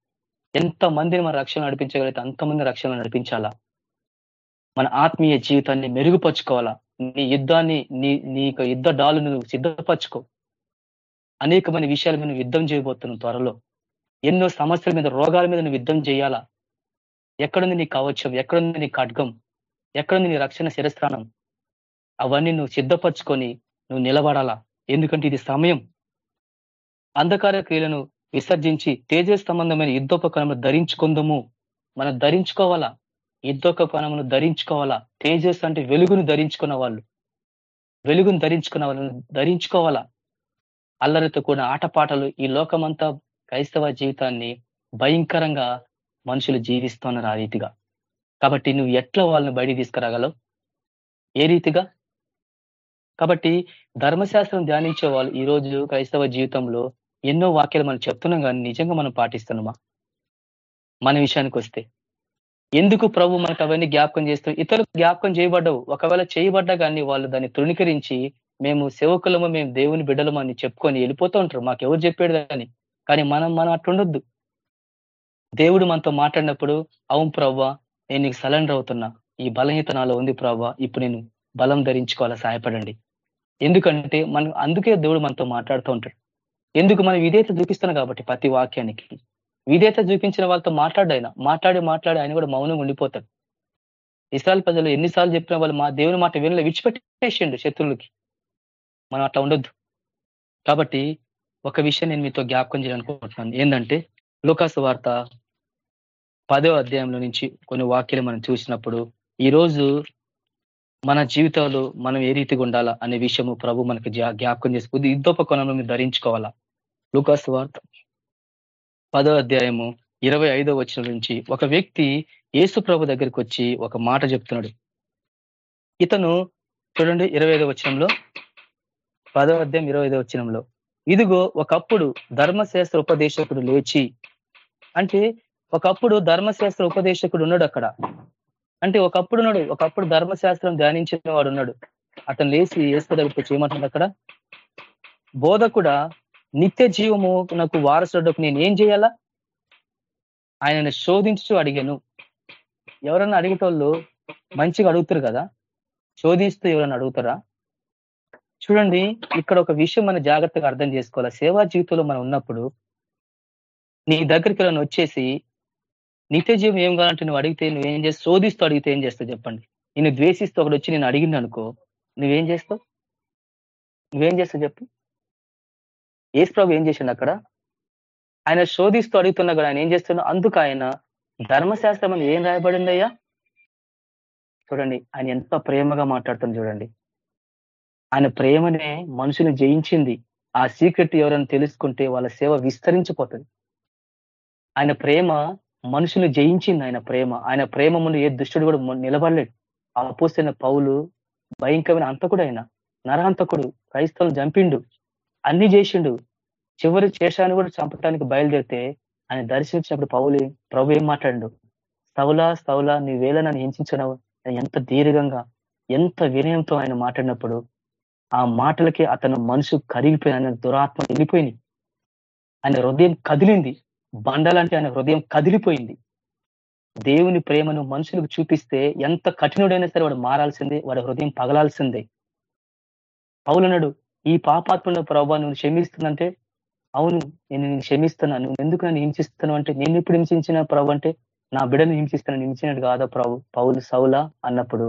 [SPEAKER 6] ఎంత మందిని మన రక్షణ నడిపించగలిగితే అంతమంది రక్షణ నడిపించాలా? మన ఆత్మీయ జీవితాన్ని మెరుగుపరుచుకోవాలా? నీ యుద్ధాన్ని నీ నీ యుద్ధ డాలును నువ్వు సిద్ధపరచుకో. అనేకమైన విషయాల మీద యుద్ధం చేయబోతున్నావు త్వరలో. ఎన్నో సమస్యల మీద రోగాల మీద నువ్వు యుద్ధం చేయాలా? ఎక్కడుంది నీ కవచం? ఎక్కడుంది నీ ఖడ్గం? ఎక్కడుంది నీ రక్షణ శిరస్థానం అవన్నీ నువ్వు సిద్ధపరచుకొని నువ్వు నిలబడాలా? ఎందుకంటే ఇది సమయం. అంధకార క్రియలను విసర్జించి తేజస్ సంబంధమైన యుద్ధోపకరణము ధరించుకుందము. మనం ధరించుకోవాలా? యుద్ధోపకరణమును ధరించుకోవాలా? తేజస్ అంటే వెలుగును ధరించుకున్న వాళ్ళు. వెలుగును ధరించుకున్న వాళ్ళను ధరించుకోవాలా? అల్లరితో కూడిన ఆటపాటలు ఈ లోకమంతా క్రైస్తవ జీవితాన్ని భయంకరంగా మనుషులు జీవిస్తున్నారు ఆ రీతిగా. కాబట్టి నువ్వు ఎట్లా వాళ్ళని బయటికి తీసుకురాగలవు? ఏ రీతిగా? కాబట్టి ధర్మశాస్త్రం ధ్యానించే వాళ్ళు ఈ రోజు క్రైస్తవ జీవితంలో ఎన్నో వాక్యాలు మనం చెప్తున్నాం కానీ నిజంగా మనం పాటిస్తున్నామా? మన విషయానికి వస్తే. ఎందుకు ప్రభు మనకు అవన్నీ జ్ఞాపకం చేస్తూ ఇతరులు జ్ఞాపకం చేయబడ్డవు. ఒకవేళ చేయబడ్డా కానీ వాళ్ళు దాన్ని తృణీకరించి మేము సేవకులము మేము దేవుని బిడ్డలము అని చెప్పుకొని వెళ్ళిపోతూ ఉంటారు. మాకు ఎవరు చెప్పాడు కానీ. కానీ మనం మనం అట్లుండొద్దు దేవుడు మనతో మాట్లాడినప్పుడు అవును ప్రవ్వా నేను నీకు సలెండర్ అవుతున్నా. ఈ బలహీత నాలో ఉంది ప్రవ్వా. ఇప్పుడు నేను బలం ధరించుకోవాలా? సహాయపడండి. ఎందుకంటే మనం అందుకే దేవుడు మనతో మాట్లాడుతూ ఉంటాడు. ఎందుకు మనం విధేయత చూపిస్తున్నాం కాబట్టి ప్రతి వాక్యానికి. విధేయత చూపించిన వాళ్ళతో మాట్లాడు ఆయన. మాట్లాడి మాట్లాడి ఆయన కూడా మౌనం ఉండిపోతాడు. ఇస్రాయల్ ప్రజలు ఎన్నిసార్లు చెప్పిన వాళ్ళు మా దేవుని మాట వినలే విడిచిపెట్టేసిండు శత్రువులకి. మనం అట్లా ఉండొద్దు. కాబట్టి ఒక విషయం నేను మీతో జ్ఞాపకం చేయాలనుకుంటున్నాను. ఏంటంటే లోకాసు వార్త పదో అధ్యాయంలో నుంచి కొన్ని వాక్యాలు మనం చూసినప్పుడు ఈరోజు మన జీవితాలు మనం ఏ రీతిగా ఉండాలా అనే విషయము ప్రభు మనకి జ్ఞాపకం చేసుకుంది యుద్ధోపకోణంలో మీరు ధరించుకోవాలా? లూకాస్ వార్త పదో అధ్యాయము ఇరవై ఐదో వచ్చిన నుంచి ఒక వ్యక్తి ఏసు ప్రభు దగ్గరికి వచ్చి ఒక మాట చెప్తున్నాడు. ఇతను చూడండి ఇరవై ఐదో వచనంలో పదో అధ్యాయం ఇరవై ఐదో వచనంలో ఇదిగో ఒకప్పుడు ధర్మశాస్త్ర ఉపదేశకుడు లేచి అంటే ఒకప్పుడు ధర్మశాస్త్ర ఉపదేశకుడు ఉన్నాడు అక్కడ. అంటే ఒకప్పుడు ఉన్నాడు ఒకప్పుడు ధర్మశాస్త్రం ధ్యానించిన వాడు ఉన్నాడు. అతను లేచి ఏసు దగ్గరికి చేయమంటున్నాడు అక్కడ. బోధకుడా నిత్య జీవము నాకు వారసుడకు నేను ఏం చేయాలా? ఆయనను శోధించు అడిగాను. ఎవరన్నా అడిగేటోళ్ళు మంచిగా అడుగుతారు కదా? శోధిస్తూ ఎవరన్నా అడుగుతారా? చూడండి ఇక్కడ ఒక విషయం మనం జాగ్రత్తగా అర్థం చేసుకోవాలి. సేవా జీవితంలో మనం ఉన్నప్పుడు నీ దగ్గరికి వచ్చేసి నిత్య జీవం ఏం కావాలంటే నువ్వు అడిగితే నువ్వేం చేస్తావు శోధిస్తూ అడిగితే ఏం చేస్తావు చెప్పండి. నేను ద్వేషిస్తూ ఒకటి వచ్చి నేను అడిగింది అనుకో నువ్వేం చేస్తావు? నువ్వేం చేస్తావు చెప్పు. ఏసు ప్రభు ఏం చేసిండు అక్కడ? ఆయన శోధిస్తూ అడుగుతున్నా కూడా ఆయన ఏం చేస్తున్నా అందుకు ఆయన ధర్మశాస్త్రం అని ఏం రాయబడిందయ్యా? చూడండి ఆయన ఎంత ప్రేమగా మాట్లాడుతుంది చూడండి. ఆయన ప్రేమనే మనుషుని జయించింది. ఆ సీక్రెట్ ఎవరైనా తెలుసుకుంటే వాళ్ళ సేవ విస్తరించిపోతుంది. ఆయన ప్రేమ మనుషులు జయించింది ఆయన ప్రేమ. ఆయన ప్రేమ ముందు ఏ దుష్టుడు కూడా నిలబడలేడు. ఆ పౌలు భయంకరమైన అంతకుడు ఆయన నరహంతకుడు క్రైస్తవులు చంపిండు అన్ని చేసిండు. చివరి చేశాను కూడా చంపడానికి బయలుదేరితే ఆయన దర్శించినప్పుడు పౌలు ప్రభు ఏం మాట్లాడు స్థౌలా స్థౌలా నీ వేళ నన్ను హింసించినవు. ఎంత దీర్ఘంగా ఎంత వినయంతో ఆయన మాట్లాడినప్పుడు ఆ మాటలకి అతను మనసు కరిగిపోయి ఆయన దురాత్మ వెళ్ళిపోయింది ఆయన హృదయం కదిలింది. బండలంటే ఆయన హృదయం కదిలిపోయింది. దేవుని ప్రేమను మనుషులకు చూపిస్తే ఎంత కఠినుడైనా సరే వాడు మారాల్సిందే వాడి హృదయం పగలాల్సిందే. పౌలనడు ఈ పాపాత్మల ప్రభావ నువ్వు క్షమిస్తుందంటే అవును నేను నేను క్షమిస్తున్నాను. నువ్వు ఎందుకు నన్ను హింసిస్తున్నావు అంటే నేను ఇప్పుడు హింసించిన ప్రభు అంటే నా బిడ్డను హింసిస్తున్నాను హింసినట్టు కాదా ప్రభు? పౌలు సౌల అన్నప్పుడు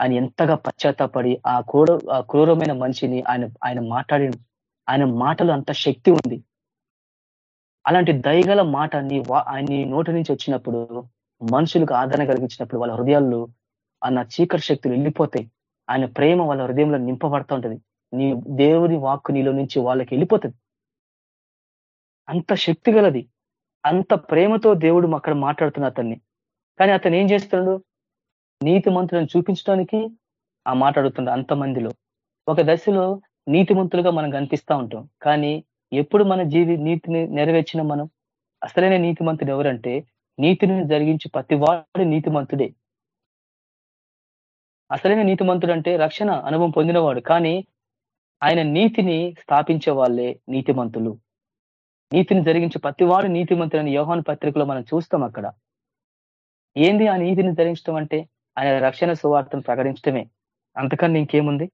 [SPEAKER 6] ఆయన ఎంతగా పశ్చాత్తాపడి ఆ క్రూర ఆ క్రూరమైన మనిషిని ఆయన ఆయన మాట్లాడి ఆయన మాటలు అంత శక్తి ఉంది. అలాంటి దయగల మాట నీ నీ నోటి నుంచి వచ్చినప్పుడు మనుషులకు ఆదరణ కలిగించినప్పుడు వాళ్ళ హృదయాల్లో అన్న చీకటి శక్తులు వెళ్ళిపోతాయి. ఆయన ప్రేమ వాళ్ళ హృదయంలో నింపబడతా ఉంటుంది. నీ దేవుని వాక్కు నీలో నుంచి వాళ్ళకి వెళ్ళిపోతుంది. అంత శక్తి గలది. అంత ప్రేమతో దేవుడు అక్కడ మాట్లాడుతున్న అతన్ని. కానీ అతను ఏం చేస్తున్నాడు? నీతి మంత్రులను చూపించడానికి ఆ మాట్లాడుతున్నాడు అంతమందిలో ఒక దశలో నీతిమంతులుగా మనం కనిపిస్తూ ఉంటాం. కానీ ఎప్పుడు మన జీవి నీతిని నెరవేర్చిన మనం? అసలైన నీతిమంతుడు ఎవరంటే నీతిని జరిగించి ప్రతివాడు నీతిమంతుడే. అసలైన నీతిమంతుడు అంటే రక్షణ అనుభవం పొందినవాడు. కానీ ఆయన నీతిని స్థాపించే వాళ్ళే నీతిమంతులు. నీతిని జరిగించే జరిగించి ప్రతివాడు నీతిమంతులని యోహాన్ పత్రికలో మనం చూస్తాం అక్కడ. ఏంది ఆ నీతిని జరిగించడం అంటే? ఆయన రక్షణ సువార్తను ప్రకటించడమే అంతకన్నా ఇంకేముంది?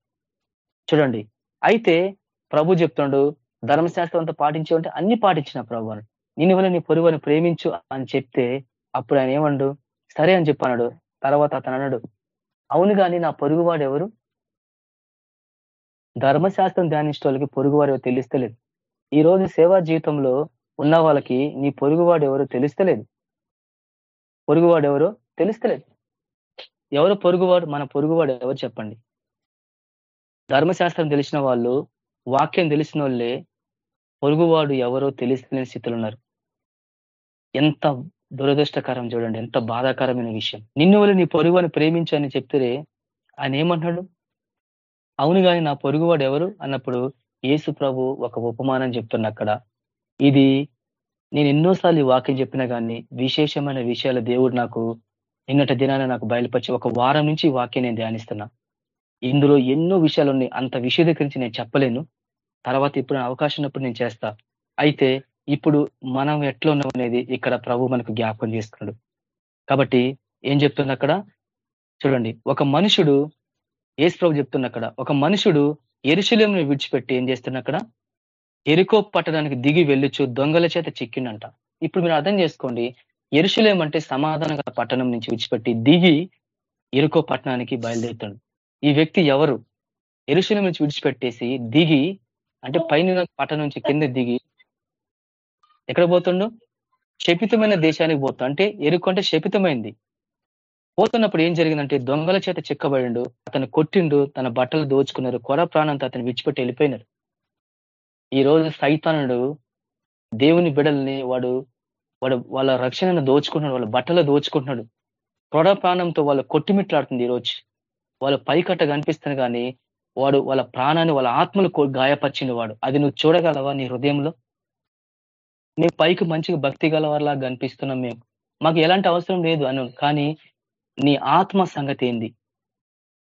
[SPEAKER 6] చూడండి. అయితే ప్రభు చెప్తుండు ధర్మశాస్త్రం అంతా పాటించేవంటే అన్ని పాటించిన ప్రభు. అని నిన్ను వల్ల నీ పొరుగుని ప్రేమించు అని చెప్తే అప్పుడు ఆయన ఏమండు? సరే అని చెప్పన్నాడు తర్వాత అతను అన్నాడు అవును కానీ నా పొరుగువాడు ఎవరు? ధర్మశాస్త్రం ధ్యానించే వాళ్ళకి పొరుగువాడు తెలుస్తలేదు. ఈ రోజు సేవా జీవితంలో ఉన్న వాళ్ళకి నీ పొరుగువాడు ఎవరు తెలుస్తలేదు? పొరుగువాడు ఎవరో తెలుస్తలేదు? ఎవరు పొరుగువాడు? మన పొరుగువాడు ఎవరు చెప్పండి? ధర్మశాస్త్రం తెలిసిన వాళ్ళు వాక్యం తెలిసిన వాళ్ళే పొరుగువాడు ఎవరో తెలిసిన స్థితిలో ఉన్నారు ఎంత దురదృష్టకరం చూడండి ఎంత బాధాకరమైన విషయం. నిన్ను వల్ల నీ పొరుగుని ప్రేమించని చెప్తే ఆయన ఏమంటున్నాడు? అవును కానీ నా పొరుగువాడు ఎవరు? అన్నప్పుడు యేసు ప్రభు ఒక ఉపమానం చెప్తున్న అక్కడ. ఇది నేను ఎన్నోసార్లు వాక్యం చెప్పినా కానీ విశేషమైన విషయాలు దేవుడు నాకు నిన్నటి దినాన నాకు బయలుపరిచి ఒక వారం నుంచి వాక్యం నేను ధ్యానిస్తున్నా. ఇందులో ఎన్నో విషయాలు ఉన్నాయి. అంత విషయీకరించి నేను చెప్పలేను. తర్వాత ఇప్పుడు అవకాశం ఉన్నప్పుడు నేను చేస్తా. అయితే ఇప్పుడు మనం ఎట్లా ఉన్నాం అనేది ఇక్కడ ప్రభు మనకు జ్ఞాపకం చేస్తున్నాడు. కాబట్టి ఏం చెప్తుంది అక్కడ? చూడండి. ఒక మనుషుడు ఏసు ప్రభు చెప్తున్న అక్కడ ఒక మనుషుడు ఎరుశల్యంను విడిచిపెట్టి ఏం చేస్తున్న అక్కడ? ఎరుకో పట్టడానికి దిగి వెళ్ళొచ్చు దొంగల చేత చిక్కిండంట. ఇప్పుడు మీరు అర్థం చేసుకోండి. ఎరుశలేం అంటే సమాధాన పట్టణం నుంచి విడిచిపెట్టి దిగి ఎరుకో పట్టణానికి బయలుదేరుతాడు. ఈ వ్యక్తి ఎవరు? ఎరుశలేం నుంచి విడిచిపెట్టేసి దిగి అంటే పైన పట్టణం నుంచి కింద దిగి ఎక్కడ పోతుండు? శపితమైన దేశానికి పోతా అంటే ఎరుకు అంటే శపితమైంది. పోతున్నప్పుడు ఏం జరిగిందంటే దొంగల చేత చిక్కబడిండు అతను కొట్టిండు తన బట్టలు దోచుకున్నారు కొర ప్రాణంతో అతను విడిచిపెట్టి వెళ్ళిపోయినారు. ఈ రోజు సైతానుడు దేవుని బిడల్ని వాడు వాడు వాళ్ళ రక్షణను దోచుకుంటున్నాడు వాళ్ళ బట్టలు దోచుకుంటున్నాడు. కొర ప్రాణంతో వాళ్ళ కొట్టిమిట్లాడుతుంది ఈరోజు వాళ్ళ పైకట్ట కనిపిస్తుంది కానీ వాడు వాళ్ళ ప్రాణాన్ని వాళ్ళ ఆత్మలు గాయపరిచిన వాడు. అది నువ్వు చూడగలవా నీ హృదయంలో? నీ పైకి మంచిగా భక్తి గలవారిలా కనిపిస్తున్నాం మేము. మాకు ఎలాంటి అవసరం లేదు అను కానీ నీ ఆత్మ సంగతి ఏంది?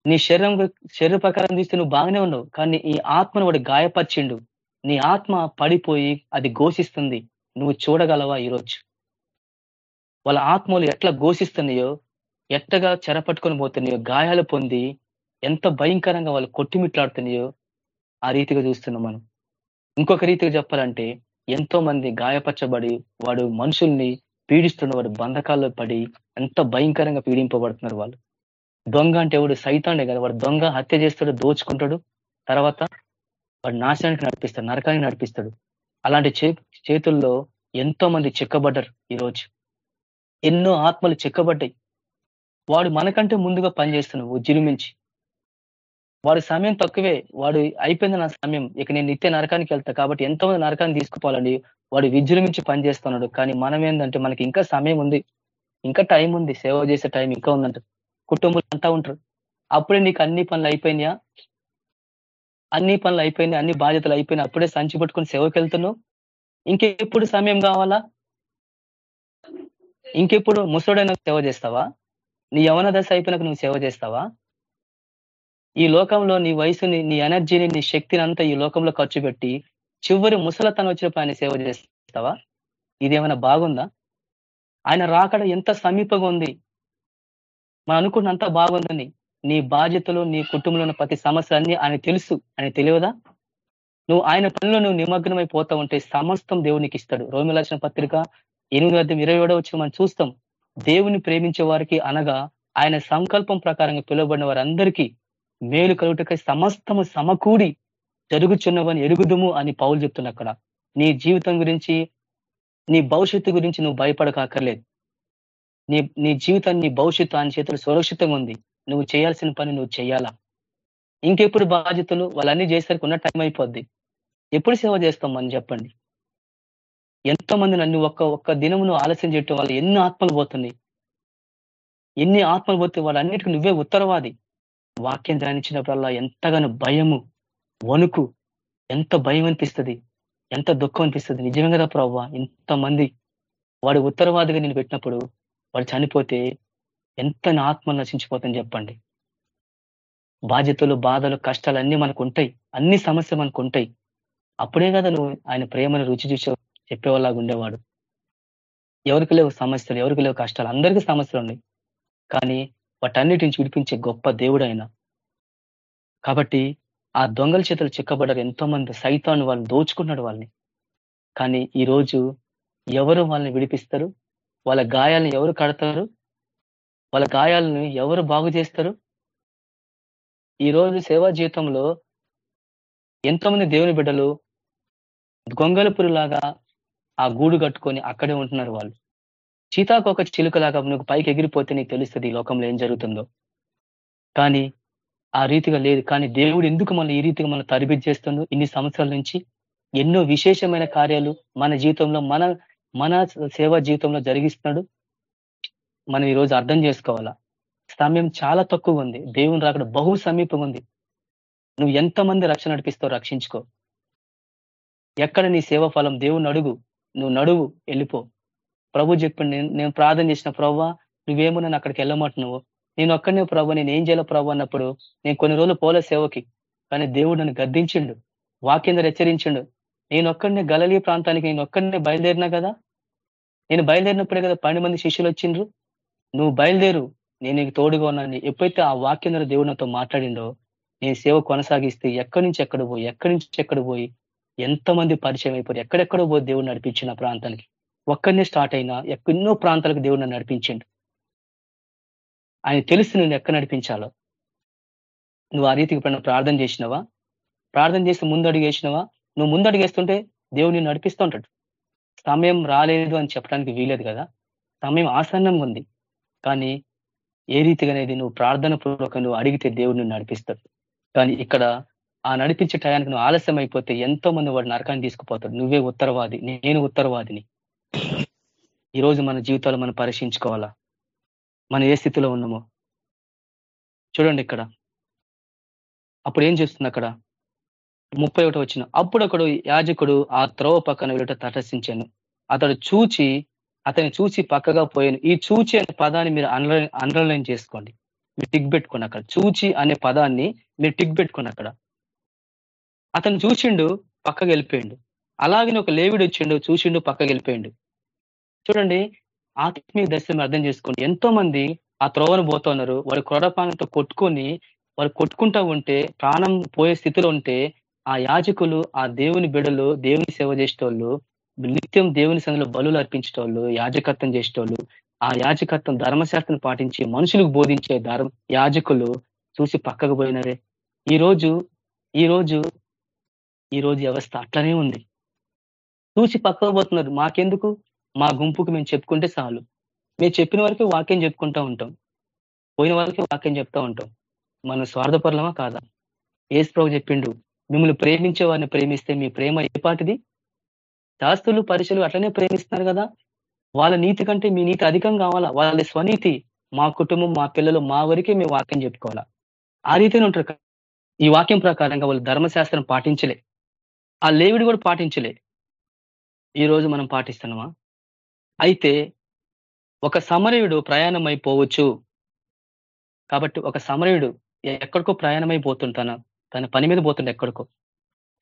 [SPEAKER 6] నీ శరీరం శరీర ప్రకారం తీస్తే నువ్వు బాగానే ఉన్నావు కానీ ఈ ఆత్మను వాడు గాయపరిచిండు. నీ ఆత్మ పడిపోయి అది ఘోషిస్తుంది. నువ్వు చూడగలవా ఈరోజు? వాళ్ళ ఆత్మలు ఎట్లా ఘోషిస్తున్నాయో ఎట్టగా చెరపట్టుకొని పోతున్నాయో గాయాలు పొంది ఎంత భయంకరంగా వాళ్ళు కొట్టిమిట్లాడుతున్నాయో ఆ రీతిగా చూస్తున్నాం మనం. ఇంకొక రీతిగా చెప్పాలంటే ఎంతో మంది గాయపరచబడి వాడు మనుషుల్ని పీడిస్తున్న వాడు బంధకాల్లో పడి ఎంత భయంకరంగా పీడింపబడుతున్నారు వాళ్ళు. దొంగ అంటే ఎవడు? సైతాండే కదా. వాడు దొంగ హత్య చేస్తాడు దోచుకుంటాడు. తర్వాత వాడు నాశనానికి నడిపిస్తాడు నరకానికి నడిపిస్తాడు. అలాంటి చేతుల్లో ఎంతో మంది చెక్కబడ్డారు ఈరోజు. ఎన్నో ఆత్మలు చెక్కబడ్డాయి. వాడు మనకంటే ముందుగా పనిచేస్తున్నావు ఉజ్జిరిమించి వాడి సమయం తక్కువే. వాడు అయిపోయింది నా సమయం. ఇక నేను నిత్య నరకానికి వెళ్తా కాబట్టి ఎంతో మంది నరకాన్ని తీసుకుపోవాలండి. వాడు విజృంభించి పనిచేస్తున్నాడు. కానీ మనం ఏంటంటే మనకి ఇంకా సమయం ఉంది. ఇంకా టైం ఉంది. సేవ చేసే టైం ఇంకా ఉందంట. కుటుంబం అంటా ఉంటారు. అప్పుడే నీకు అన్ని పనులు అయిపోయినాయా? అన్ని పనులు అయిపోయినాయి. అన్ని బాధ్యతలు అయిపోయినాయి. అప్పుడే సంచి పట్టుకుని సేవకి వెళ్తున్నావు? ఇంకెప్పుడు సమయం కావాలా? ఇంకెప్పుడు ముసోడైనా సేవ చేస్తావా? నీ యవన దశ అయిపోయినాక నువ్వు సేవ చేస్తావా? ఈ లోకంలో నీ వయసుని నీ ఎనర్జీని నీ శక్తిని అంతా ఈ లోకంలో ఖర్చు పెట్టి చివరి ముసలతనం వచ్చినప్పుడు ఆయన సేవ చేస్తావా? ఇదేమైనా బాగుందా? ఆయన రాకడ ఎంత సమీపంగా ఉంది? మనం అనుకున్నంత బాగుందని నీ బాధ్యతలు నీ కుటుంబంలో ఉన్న ప్రతి సమస్యలన్నీ ఆయన తెలుసు. ఆయన తెలియదా? నువ్వు ఆయన పనిలో నువ్వు నిమగ్నమై పోతా ఉంటే సమస్తం దేవునికి ఇస్తాడు. రోమిలాచిన పత్రిక ఎనిమిది అర్థం ఇరవై ఏడో వచ్చి మనం చూస్తాం. దేవుని ప్రేమించే వారికి అనగా ఆయన సంకల్పం ప్రకారంగా పిలువబడిన వారందరికీ మేలు కలుగుటకై సమస్తము సమకూడి జరుగుచున్నవని ఎరుగుదుము అని పౌలు చెప్తున్న అక్కడ. నీ జీవితం గురించి నీ భవిష్యత్తు గురించి నువ్వు భయపడకాకర్లేదు నీ నీ జీవితాన్ని నీ భవిష్యత్తు ఆయన చేతులు సురక్షితంగా ఉంది. నువ్వు చేయాల్సిన పని నువ్వు చేయాలా? ఇంకెప్పుడు బాధ్యతలు వాళ్ళన్నీ చేసరికి ఉన్న టైం అయిపోద్ది. ఎప్పుడు సేవ చేస్తాం అని చెప్పండి. ఎంతో మంది నన్ను ఒక్క ఒక్క దినమును ఆలస్యం చేయటం వల్ల ఎన్ని ఆత్మలు పోతున్నాయి? ఎన్ని ఆత్మలు పోతే వాళ్ళన్నిటికీ నువ్వే ఉత్తరవాది. వాక్యం ధ్యానించినప్పుడల్లా ఎంతగానో భయము వణుకు ఎంత భయం అనిపిస్తుంది ఎంత దుఃఖం అనిపిస్తుంది. నిజమే కదా ప్రవ్వా ఇంతమంది వాడు ఉత్తరవాదిగా నేను పెట్టినప్పుడు వాడు చనిపోతే ఎంత ఆత్మ నశించిపోతుందని చెప్పండి. బాధ్యతలు బాధలు కష్టాలు అన్ని మనకు ఉంటాయి అన్ని సమస్యలు మనకు ఉంటాయి అప్పుడే కదా నువ్వు ఆయన ప్రేమను రుచి చూసే చెప్పేవాళ్ళగా ఉండేవాడు. ఎవరికి లేవు సమస్యలు ఎవరికి లేవు కష్టాలు. అందరికీ సమస్యలు ఉన్నాయి. కానీ వాటన్నిటి నుంచి విడిపించే గొప్ప దేవుడు ఆయన కాబట్టి ఆ దొంగల చేతులు చిక్కబడ్డారు ఎంతో మంది సైతాన్ని వాళ్ళు దోచుకున్నాడు వాళ్ళని. కానీ ఈరోజు ఎవరు వాళ్ళని విడిపిస్తారు? వాళ్ళ గాయాలను ఎవరు కడతారు? వాళ్ళ గాయాలను ఎవరు బాగు చేస్తారు? ఈరోజు సేవా జీవితంలో ఎంతోమంది దేవుని బిడ్డలు గొంగలపురులాగా ఆ గూడు కట్టుకొని అక్కడే ఉంటున్నారు వాళ్ళు. చీతాకొక చిలుకలాగా నువ్వు పైకి ఎగిరిపోతే నీకు తెలుస్తుంది ఈ లోకంలో ఏం జరుగుతుందో. కానీ ఆ రీతిగా లేదు. కానీ దేవుడు ఎందుకు మనం ఈ రీతిగా మనం తరబిది చేస్తుందో ఇన్ని సంవత్సరాల నుంచి ఎన్నో విశేషమైన కార్యాలు మన జీవితంలో మన మన సేవా జీవితంలో జరిగిస్తున్నాడు. మనం ఈరోజు అర్థం చేసుకోవాలా? సమయం చాలా తక్కువ ఉంది. దేవుని రాకడ బహు సమీపం ఉంది. నువ్వు ఎంతమంది రక్షణ నడిపిస్తావు రక్షించుకో. ఎక్కడ నీ సేవ ఫలం దేవుని అడుగు. నువ్వు నడువు వెళ్ళిపో. ప్రభు చెప్పిండు నేను నేను ప్రార్థన చేసిన ప్రభావ నువ్వేమో నన్ను అక్కడికి వెళ్ళమంటున్నావు. నేను ఒక్కడనే ప్రభు నేను ఏం చేయాలో ప్రభు అన్నప్పుడు నేను కొన్ని రోజులు పోలే సేవకి కానీ దేవుడు నన్ను గద్దించిండు వాక్యంగా హెచ్చరించిండు. నేను ఒక్కడనే గలలీ ప్రాంతానికి నేను ఒక్కడనే బయలుదేరినా కదా? నేను బయలుదేరినప్పుడే కదా పన్నెండు మంది శిష్యులు వచ్చిండ్రు? నువ్వు బయలుదేరు నేను నీకు తోడుగా ఉన్నాను. ఎప్పుడైతే ఆ వాక్యం ద్వారా దేవుడు నాతో మాట్లాడిండో నేను సేవ కొనసాగిస్తే ఎక్కడి నుంచి ఎక్కడ పోయి ఎక్కడి నుంచి ఎక్కడ పోయి ఎంతమంది పరిచయం అయిపోయి ఎక్కడెక్కడ పోయి దేవుడు నడిపించిన ప్రాంతానికి. ఒక్కడనే స్టార్ట్ అయినా ఎన్నో ప్రాంతాలకు దేవుడు నన్ను నడిపించిండు. ఆయన తెలుసు నేను ఎక్కడ నడిపించాలో. నువ్వు ఆ రీతికి ప్రార్థన చేసినవా? ప్రార్థన చేసి ముందు అడిగేసినవా నువ్వు ముందు అడిగేస్తుంటే దేవుడు నేను నడిపిస్తూ ఉంటాడు. సమయం రాలేదు అని చెప్పడానికి వీలేదు కదా. సమయం ఆసన్నంగా ఉంది. కానీ ఏ రీతిగా అనేది నువ్వు ప్రార్థన పూర్వక నువ్వు అడిగితే దేవుడు నిన్ను నడిపిస్తాడు. కానీ ఇక్కడ ఆ నడిపించే టయానికి నువ్వు ఆలస్యం అయిపోతే ఎంతో మంది వాడు నరకాన్ని తీసుకుపోతాడు నువ్వే ఉత్తరవాది నేను ఉత్తరవాదిని. ఈరోజు మన జీవితాలు మనం పరీక్షించుకోవాలా? మనం ఏ స్థితిలో ఉన్నామో? చూడండి ఇక్కడ. అప్పుడు ఏం చేస్తుంది అక్కడ? ముప్పై ఒకటి వచ్చిన. అప్పుడు ఒకడు యాజకుడు ఆ త్రోవ పక్కన వెళ్ళట తటస్థించాను. అతడు చూచి అతన్ని చూసి పక్కగా పోయాను. ఈ చూచి అనే పదాన్ని మీరు అండర్లైన్ చేసుకోండి. మీరు టిక్ పెట్టుకోండి అక్కడ. చూచి అనే పదాన్ని మీరు టిక్ పెట్టుకోండి అక్కడ. అతను చూచిండు పక్కకు వెళ్ళిపోయిండు. అలాగని ఒక లేవిడు వచ్చిండు చూసిండు పక్కకి వెళ్ళిపోయిండు. చూడండి ఆత్మీయ దర్శనం అర్థం చేసుకోండి. ఎంతో మంది ఆ త్రోవను పోతున్నారు వాడు క్రొడపానంతో కొట్టుకొని వారు కొట్టుకుంటా ఉంటే ప్రాణం పోయే స్థితిలో ఉంటే ఆ యాజకులు ఆ దేవుని బిడలు దేవుని సేవ చేసేటోళ్ళు నిత్యం దేవుని సంఘంలో బలులు అర్పించేటోళ్ళు యాజకత్వం చేసేటోళ్ళు ఆ యాజకత్వం ధర్మశాస్త్రం పాటించి మనుషులకు బోధించే ధర్మ యాజకులు చూసి పక్కకు పోయినారే. ఈ రోజు ఈ రోజు ఈ రోజు వ్యవస్థ అట్లనే ఉంది. చూసి పక్కకు పోతున్నారు మాకెందుకు? మా గుంపుకు మేము చెప్పుకుంటే చాలు. మేము చెప్పిన వరకు వాక్యం చెప్పుకుంటూ ఉంటాం. పోయిన వరకే వాక్యం చెప్తా ఉంటాం. మనం స్వార్థపరులమా కాదా? ఏసు ప్రభు చెప్పిండు మిమ్మల్ని ప్రేమించే వారిని ప్రేమిస్తే మీ ప్రేమ ఏపాటిది పాటిది? శాస్త్రులు పరీక్షలు అట్లనే ప్రేమిస్తున్నారు కదా? వాళ్ళ నీతి కంటే మీ నీతి అధికం కావాలా? వాళ్ళ స్వనీతి మా కుటుంబం మా పిల్లలు మా వరకే మేము వాక్యం చెప్పుకోవాలా? ఆ రీతిని ఉంటారు ఈ వాక్యం ప్రకారంగా వాళ్ళు ధర్మశాస్త్రం పాటించలే. ఆ లేవిడి కూడా పాటించలే. ఈ రోజు మనం పాటిస్తున్నామా? అయితే ఒక సమరయుడు ప్రయాణం అయిపోవచ్చు కాబట్టి ఒక సమరయుడు ఎక్కడికో ప్రయాణమైపోతుంటాను తన పని మీద పోతుండే ఎక్కడికో.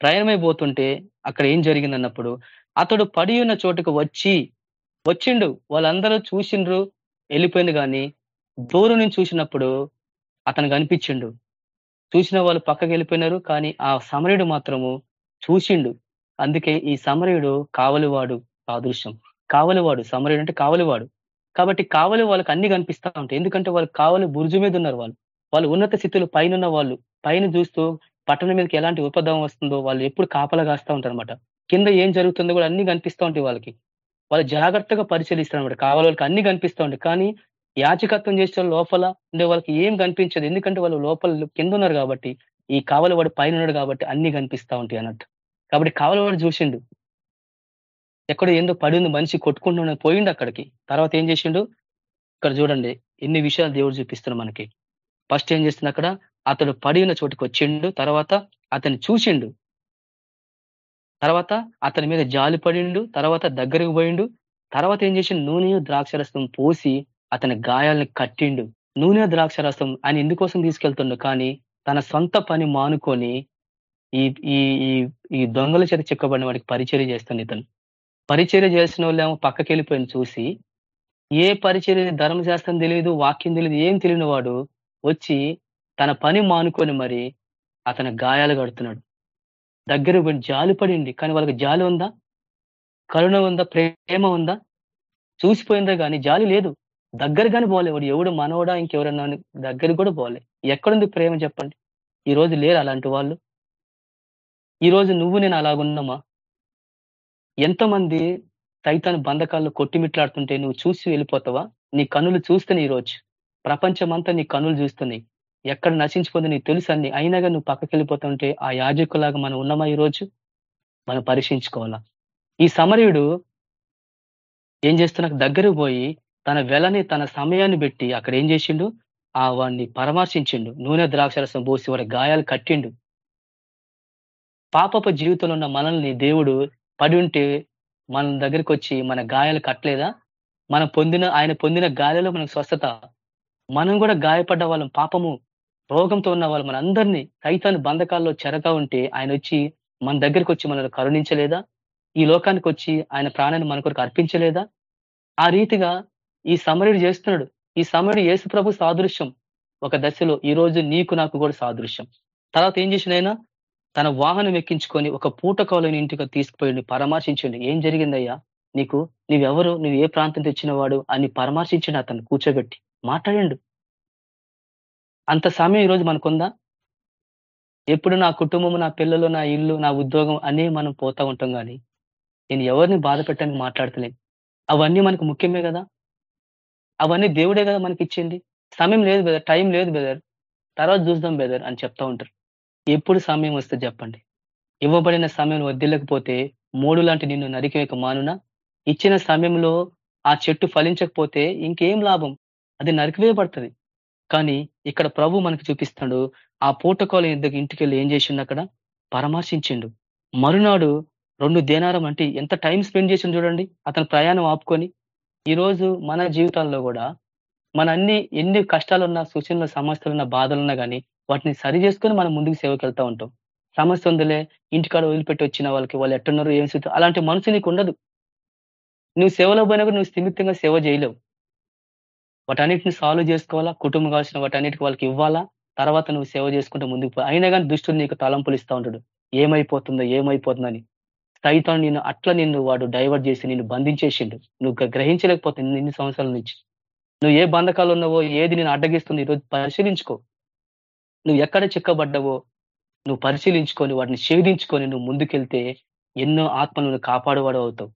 [SPEAKER 6] ప్రయాణమైపోతుంటే అక్కడ ఏం జరిగింది అన్నప్పుడు అతడు పడి ఉన్న చోటుకు వచ్చి వచ్చిండు. వాళ్ళందరూ చూసిండ్రు వెళ్ళిపోయింది కానీ దూరం నుంచి చూసినప్పుడు అతను కనిపించిండు చూసిన వాళ్ళు పక్కకి వెళ్ళిపోయినారు కానీ ఆ సమరయుడు మాత్రము చూసిండు. అందుకే ఈ సమరయుడు కావలివాడు సాదృశ్యం. కావలివాడు సమరయుడు అంటే కావలివాడు. కాబట్టి కావలి వాళ్ళకి అన్ని కనిపిస్తా ఉంటాయి. ఎందుకంటే వాళ్ళు కావలి బురుజు మీద ఉన్నారు వాళ్ళు. వాళ్ళు ఉన్నత స్థితిలో పైన వాళ్ళు. పైన చూస్తూ పట్టణం మీదకి ఎలాంటి ఉపద్రవం వస్తుందో వాళ్ళు ఎప్పుడు కాపలా కాస్తూ ఉంటారు అనమాట కింద ఏం జరుగుతుందో కూడా అన్ని కనిపిస్తూ ఉంటాయి వాళ్ళకి. వాళ్ళు జాగ్రత్తగా పరిశీలిస్తారు అనమాట కావాలి వాళ్ళకి అన్ని కనిపిస్తూ ఉంటాయి. కానీ యాచకత్వం చేసే లోపల ఉండే వాళ్ళకి ఏం కనిపించదు. ఎందుకంటే వాళ్ళు లోపల కింద ఉన్నారు కాబట్టి ఈ కావలి వాడు పైన ఉన్నాడు కాబట్టి అన్ని కనిపిస్తూ ఉంటాయి అన్నట్టు. కాబట్టి కావలవాడు చూసిండు. ఎక్కడ ఏందో పడింది మనిషి కొట్టుకుంటున్న పోయిండు అక్కడికి. తర్వాత ఏం చేసిండు? ఇక్కడ చూడండి ఎన్ని విషయాలు దేవుడు చూపిస్తున్నాడు మనకి. ఫస్ట్ ఏం చేస్తుంది అక్కడ? అతడు పడిన చోటుకు వచ్చిండు. తర్వాత అతన్ని చూసిండు. తర్వాత అతని మీద జాలి పడిండు. తర్వాత దగ్గరకు పోయిండు. తర్వాత ఏం చేసిండు? నూనె ద్రాక్షరసం పోసి అతని గాయాలను కట్టిండు. నూనె ద్రాక్షరసం ఆయన ఎందుకోసం తీసుకెళ్తుండు? కానీ తన సొంత పని మానుకొని ఈ ఈ ఈ దొంగల చేత చిక్కబడిన వాడికి పరిచర్య చేస్తాను ఇతను. పరిచర్య చేసిన వాళ్ళేమో పక్కకి వెళ్ళిపోయిన చూసి ఏ పరిచర్య ధర్మశాస్త్రం తెలియదు వాక్యం తెలియదు ఏం తెలియని వాడు వచ్చి తన పని మానుకొని మరి అతను గాయాలు కడుతున్నాడు. దగ్గర పోయి జాలి పడింది కానీ వాళ్ళకి జాలి ఉందా? కరుణ ఉందా? ప్రేమ ఉందా? చూసిపోయిందా కానీ జాలి లేదు. దగ్గర కానీ పోలే వాడు ఎవడు మనవడా ఇంకెవరన్నా దగ్గర కూడా పోలే. ఎక్కడుంది ప్రేమ చెప్పండి. ఈ రోజు లేరు అలాంటి వాళ్ళు. ఈ రోజు నువ్వు నేను అలాగున్నామా? ఎంతమంది సైతాన్ బంధకాల్లో కొట్టిమిట్లాడుతుంటే నువ్వు చూసి వెళ్ళిపోతావా? నీ కనులు చూస్తేనే ఈరోజు ప్రపంచమంతా నీ కనులు చూస్తున్నాయి. ఎక్కడ నశించిపోతుంది నీకు తెలుసు అన్ని అయినాగా నువ్వు పక్కకి వెళ్ళిపోతుంటే ఆ యాజకులాగా మనం ఉన్నామా ఈరోజు మనం పరీక్షించుకోవాలా? ఈ సమరయుడు ఏం చేస్తున్నా దగ్గరకు పోయి తన వెలని తన సమయాన్ని పెట్టి అక్కడ ఏం చేసిండు? ఆ వాడిని పరామర్శించిండు. నూనె ద్రాక్షరసం పోసి వాడి గాయాలు కట్టిండు. పాపపు జీవితంలో ఉన్న మనల్ని దేవుడు పడి ఉంటే మన దగ్గరికి వచ్చి మన గాయాలు కట్టలేదా? మనం పొందిన ఆయన పొందిన గాయాలలో మనకు స్వస్థత. మనం కూడా గాయపడ్డ వాళ్ళం పాపము రోగంతో ఉన్న వాళ్ళు. మన అందరినీ సైతాన్ని బంధకాల్లో చెరగా ఉంటే ఆయన వచ్చి మన దగ్గరికి వచ్చి మనల్ని కరుణించలేదా? ఈ లోకానికి వచ్చి ఆయన ప్రాణాన్ని మన కొరకు అర్పించలేదా? ఆ రీతిగా ఈ సమరుడు చేస్తున్నాడు. ఈ సమరుడు యేసు ప్రభు సాదృశ్యం. ఒక దశలో ఈ రోజు నీకు నాకు కూడా సాదృశ్యం. తర్వాత ఏం చేసినైనా తన వాహనం ఎక్కించుకొని ఒక పూటకాలని ఇంటికి తీసుకుపోయింది పరామర్శించండి. ఏం జరిగిందయ్యా? నీకు నువ్వెవరు నువ్వు ఏ ప్రాంతం తెచ్చినవాడు? అని పరామర్శించండి అతను కూర్చోబెట్టి. మాట్లాడండు. అంత సమయం ఈరోజు మనకుందా? ఎప్పుడు నా కుటుంబం నా పిల్లలు నా ఇల్లు నా ఉద్యోగం అనే మనం పోతా ఉంటాం కానీ నేను ఎవరిని బాధ పెట్టడానికి మాట్లాడతలేను. అవన్నీ మనకు ముఖ్యమే కదా? అవన్నీ దేవుడే కదా మనకి ఇచ్చింది సమయం లేదు బెదర్ టైం లేదు బెదర్ తర్వాత చూద్దాం బెదర్ అని చెప్తా ఉంటారు. ఎప్పుడు సమయం వస్తే చెప్పండి. ఇవ్వబడిన సమయం వదిలేకపోతే మూడు లాంటి నిన్ను నరికేక మానున? ఇచ్చిన సమయంలో ఆ చెట్టు ఫలించకపోతే ఇంకేం లాభం? అది నరికివేయబడుతుంది. కానీ ఇక్కడ ప్రభు మనకు చూపిస్తాడు ఆ పూటకోల ఇద్దరు ఇంటికి వెళ్ళి ఏం చేసిండు అక్కడ? పరామర్శించిండు. మరునాడు రెండు దేనారం అంటే ఎంత టైం స్పెండ్ చేసిండు చూడండి అతను ప్రయాణం ఆపుకొని. ఈరోజు మన జీవితాల్లో కూడా మన అన్ని ఎన్ని కష్టాలున్నా సూచనలు సమస్యలున్నా బాధలున్నా కానీ వాటిని సరి చేసుకొని మనం ముందుకు సేవకి వెళ్తూ ఉంటాం. సమస్య ఉందిలే ఇంటికాడ వదిలిపెట్టి వచ్చిన వాళ్ళకి వాళ్ళు ఎట్టున్నారు ఏం స్థితి అలాంటి మనసు నీకు ఉండదు. నువ్వు సేవలో పోయినా కూడా నువ్వు స్థిమితంగా సేవ చేయలేవు. వాటన్నిటిని సాల్వ్ చేసుకోవాలా? కుటుంబం కావాల్సిన వాటన్నిటికి వాళ్ళకి ఇవ్వాలా? తర్వాత నువ్వు సేవ చేసుకుంటూ ముందుకు పో. అయినా కానీ దుష్టుడు నీకు తలంపులు ఇస్తూ ఉంటాడు. ఏమైపోతుందో ఏమైపోతుందని. సైతం నిన్ను అట్లా నిన్ను వాడు డైవర్ట్ చేసి నిన్ను బంధించేసిండు. నువ్వు గ్రహించలేకపోతుంది ఇన్ని సంవత్సరాల నుంచి. నువ్వు ఏ బంధకాలు ఉన్నావో ఏది నేను అడ్డగిస్తుంది ఈరోజు పరిశీలించుకో. నువ్వు ఎక్కడ చిక్కబడ్డావో నువ్వు పరిశీలించుకొని వాటిని ఛేదించుకొని నువ్వు ముందుకెళ్తే ఎన్నో ఆత్మలను కాపాడువాడు అవుతావు.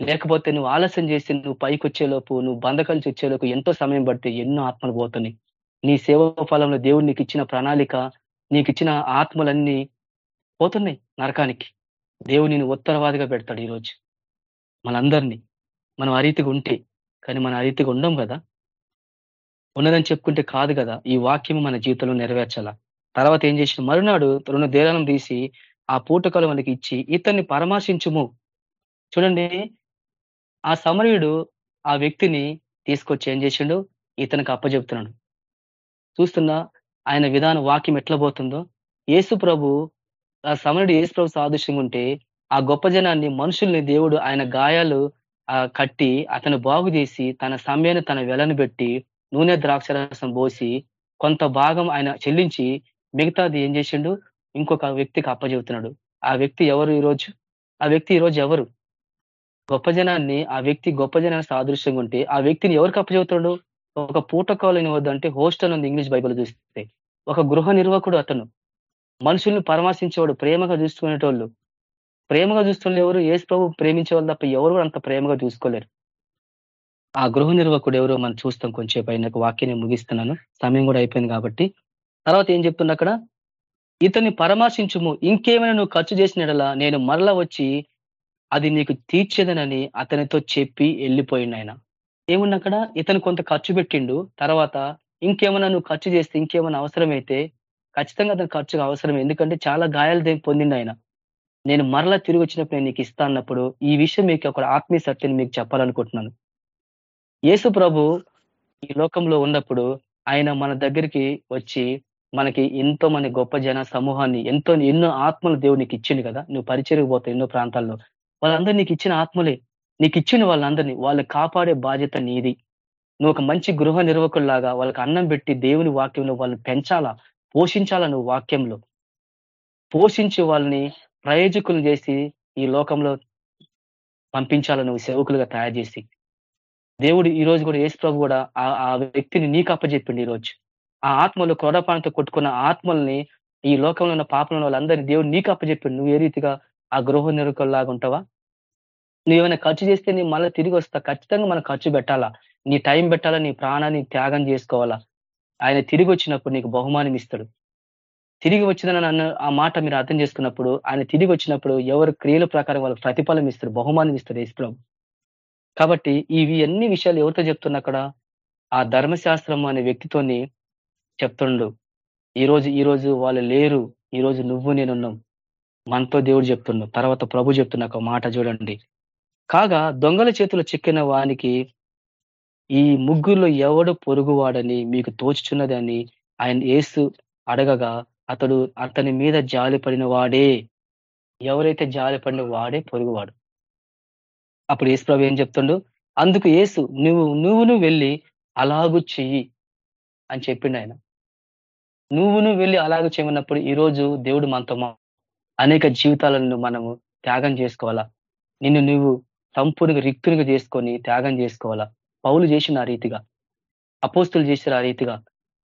[SPEAKER 6] లేకపోతే నువ్వు ఆలస్యం చేసి నువ్వు పైకి వచ్చేలోపు నువ్వు బంధకాలు వచ్చేలోపు ఎంతో సమయం పడితే ఎన్నో ఆత్మలు పోతున్నాయి నీ సేవ ఫలంలో దేవుడు నీకు ఇచ్చిన ప్రణాళిక నీకు ఇచ్చిన ఆత్మలన్నీ పోతున్నాయి నరకానికి. దేవుడు నేను ఉత్తరవాదిగా పెడతాడు ఈరోజు. మనందరినీ. మనం అరీతిగా ఉంటే కానీ మన అరీతిగా ఉండం కదా? ఉన్నదని చెప్పుకుంటే కాదు కదా ఈ వాక్యం మన జీవితంలో నెరవేర్చాలా? తర్వాత ఏం చేసిన మరునాడు రెండు దేరాలను తీసి ఆ పూటకాలు మనకి ఇచ్చి ఇతన్ని పరామర్శించుము. చూడండి ఆ సమరయుడు ఆ వ్యక్తిని తీసుకొచ్చి ఏం చేసిండు? ఇతనికి అప్పచెప్తున్నాడు చూస్తున్నా ఆయన విధాన వాక్యం ఎట్లా పోతుందో? ఏసు ప్రభు ఆ సమరుడు యేసు ప్రభు సాదృశ్యంగా ఉంటే ఆ గొప్ప జనాన్ని మనుషుల్ని దేవుడు ఆయన గాయాలు కట్టి అతను బాగు చేసి తన సమయాన్ని తన వెలను పెట్టి నూనె ద్రాక్షరసం పోసి కొంత భాగం ఆయన చెల్లించి మిగతాది ఏం చేసిండు? ఇంకొక వ్యక్తికి అప్పజెబుతున్నాడు ఆ వ్యక్తి ఎవరు ఈరోజు? ఆ వ్యక్తి ఈరోజు ఎవరు? గొప్ప జనాన్ని ఆ వ్యక్తి గొప్ప జనానికి సాదృశ్యంగా ఉంటే ఆ వ్యక్తిని ఎవరికి అప్పచెబుతున్నాడు? ఒక పూటకాలని వద్దంటే హోస్టల్ ఉంది ఇంగ్లీష్ బైబుల్ చూస్తే. ఒక గృహ నిర్వాహకుడు అతను. మనుషుల్ని పరామర్శించేవాడు ప్రేమగా చూసుకునేటోళ్ళు. ప్రేమగా చూస్తున్న ఎవరు? ఏసు ప్రభు ప్రేమించే వాళ్ళు తప్ప ఎవరు అంత ప్రేమగా చూసుకోలేరు. ఆ గృహ నిర్వకుడు ఎవరో మనం చూస్తాం కొంచెం పైన వాక్యాన్ని ముగిస్తున్నాను. సమయం కూడా అయిపోయింది కాబట్టి. తర్వాత ఏం చెప్తున్నా అక్కడ? ఇతన్ని పరామర్శించుము ఇంకేమైనా నువ్వు ఖర్చు చేసినడలా నేను మరలా వచ్చి అది నీకు తీర్చేదనని అతనితో చెప్పి వెళ్ళిపోయిండు ఆయన. ఏమున్నా అక్కడ? ఇతను కొంత ఖర్చు పెట్టిండు తర్వాత ఇంకేమైనా నువ్వు ఖర్చు చేస్తే ఇంకేమైనా అవసరమైతే ఖచ్చితంగా అతను ఖర్చుగా అవసరం ఎందుకంటే చాలా గాయాలు పొందిండు ఆయన. నేను మరలా తిరిగి వచ్చినప్పుడు నేను నీకు ఇస్తా అన్నప్పుడు ఈ విషయం మీకు ఒక ఆత్మీయ సత్యని మీకు చెప్పాలనుకుంటున్నాను. యేసు ప్రభు ఈ లోకంలో ఉన్నప్పుడు ఆయన మన దగ్గరికి వచ్చి మనకి ఎంతో మంది గొప్ప జన సమూహాన్ని ఎంతో ఎన్నో ఆత్మలు దేవుడు నీకు ఇచ్చింది కదా. నువ్వు పరిచయకు పోతావు ఎన్నో ప్రాంతాల్లో. వాళ్ళందరూ నీకు ఇచ్చిన ఆత్మలే. నీకు ఇచ్చిన వాళ్ళందరినీ వాళ్ళు కాపాడే బాధ్యత నీది. నువ్వు ఒక మంచి గృహ నిర్వకుల్లాగా వాళ్ళకి అన్నం పెట్టి దేవుని వాక్యంలో వాళ్ళని పెంచాలా? పోషించాలా నువ్వు వాక్యంలో? పోషించి వాళ్ళని ప్రయోజకులు చేసి ఈ లోకంలో పంపించాలా నువ్వు సేవకులుగా తయారు చేసి? దేవుడు ఈ రోజు కూడా యేసు ప్రభు కూడా ఆ వ్యక్తిని నీకు అప్పచెప్పిండు ఈరోజు ఆ ఆత్మలు క్రోడపానంతో కొట్టుకున్న ఆత్మల్ని ఈ లోకంలో ఉన్న పాపంలో వాళ్ళందరినీ దేవుడు నీకు అప్పచెప్పిండు. నువ్వు ఏ రీతిగా ఆ గృహ నిరుకల్లాగా ఉంటావా? నువ్వేమైనా ఖర్చు చేస్తే నీ మళ్ళీ తిరిగి వస్తా. ఖచ్చితంగా మనం ఖర్చు పెట్టాలా? నీ టైం పెట్టాలా? నీ ప్రాణాన్ని త్యాగం చేసుకోవాలా? ఆయన తిరిగి వచ్చినప్పుడు నీకు బహుమానం ఇస్తాడు. తిరిగి వచ్చిందని నన్ను ఆ మాట మీరు అర్థం చేసుకున్నప్పుడు ఆయన తిరిగి వచ్చినప్పుడు ఎవరు క్రియల ప్రకారం వాళ్ళకి ప్రతిఫలం ఇస్తారు? బహుమానం ఇస్తారు యేసుప్రభు కాబట్టి ఇవి అన్ని విషయాలు ఎవరితో చెప్తున్నా అక్కడ? ఆ ధర్మశాస్త్రం అనే వ్యక్తితోని చెప్తుండు. ఈరోజు ఈరోజు వాళ్ళు లేరు. ఈరోజు నువ్వు నేనున్నాం మనతో దేవుడు చెప్తుండు. తర్వాత ప్రభు చెప్తున్న ఒక మాట చూడండి. కాగా దొంగల చేతులు చిక్కిన వానికి ఈ ముగ్గురులో ఎవడు పొరుగువాడని మీకు తోచుచున్నదని ఆయన ఏసు అడగగా అతడు అతని మీద జాలి పడిన వాడే. ఎవరైతే జాలి పడిన వాడే పొరుగువాడు. అప్పుడు ఏసు ప్రభు ఏం చెప్తుండు? అందుకు ఏసు నువ్వు నువ్వును వెళ్ళి అలాగు చెయ్యి అని చెప్పిండు ఆయన. నువ్వును వెళ్ళి అలాగ చేయమన్నప్పుడు ఈరోజు దేవుడు మనతో అనేక జీవితాలను మనము త్యాగం చేసుకోవాలా? నిన్ను నువ్వు సంపూర్ణంగా రిక్తునిగా చేసుకొని త్యాగం చేసుకోవాలా? పౌలు చేసిన ఆ రీతిగా అపోస్తులు చేసిన ఆ రీతిగా.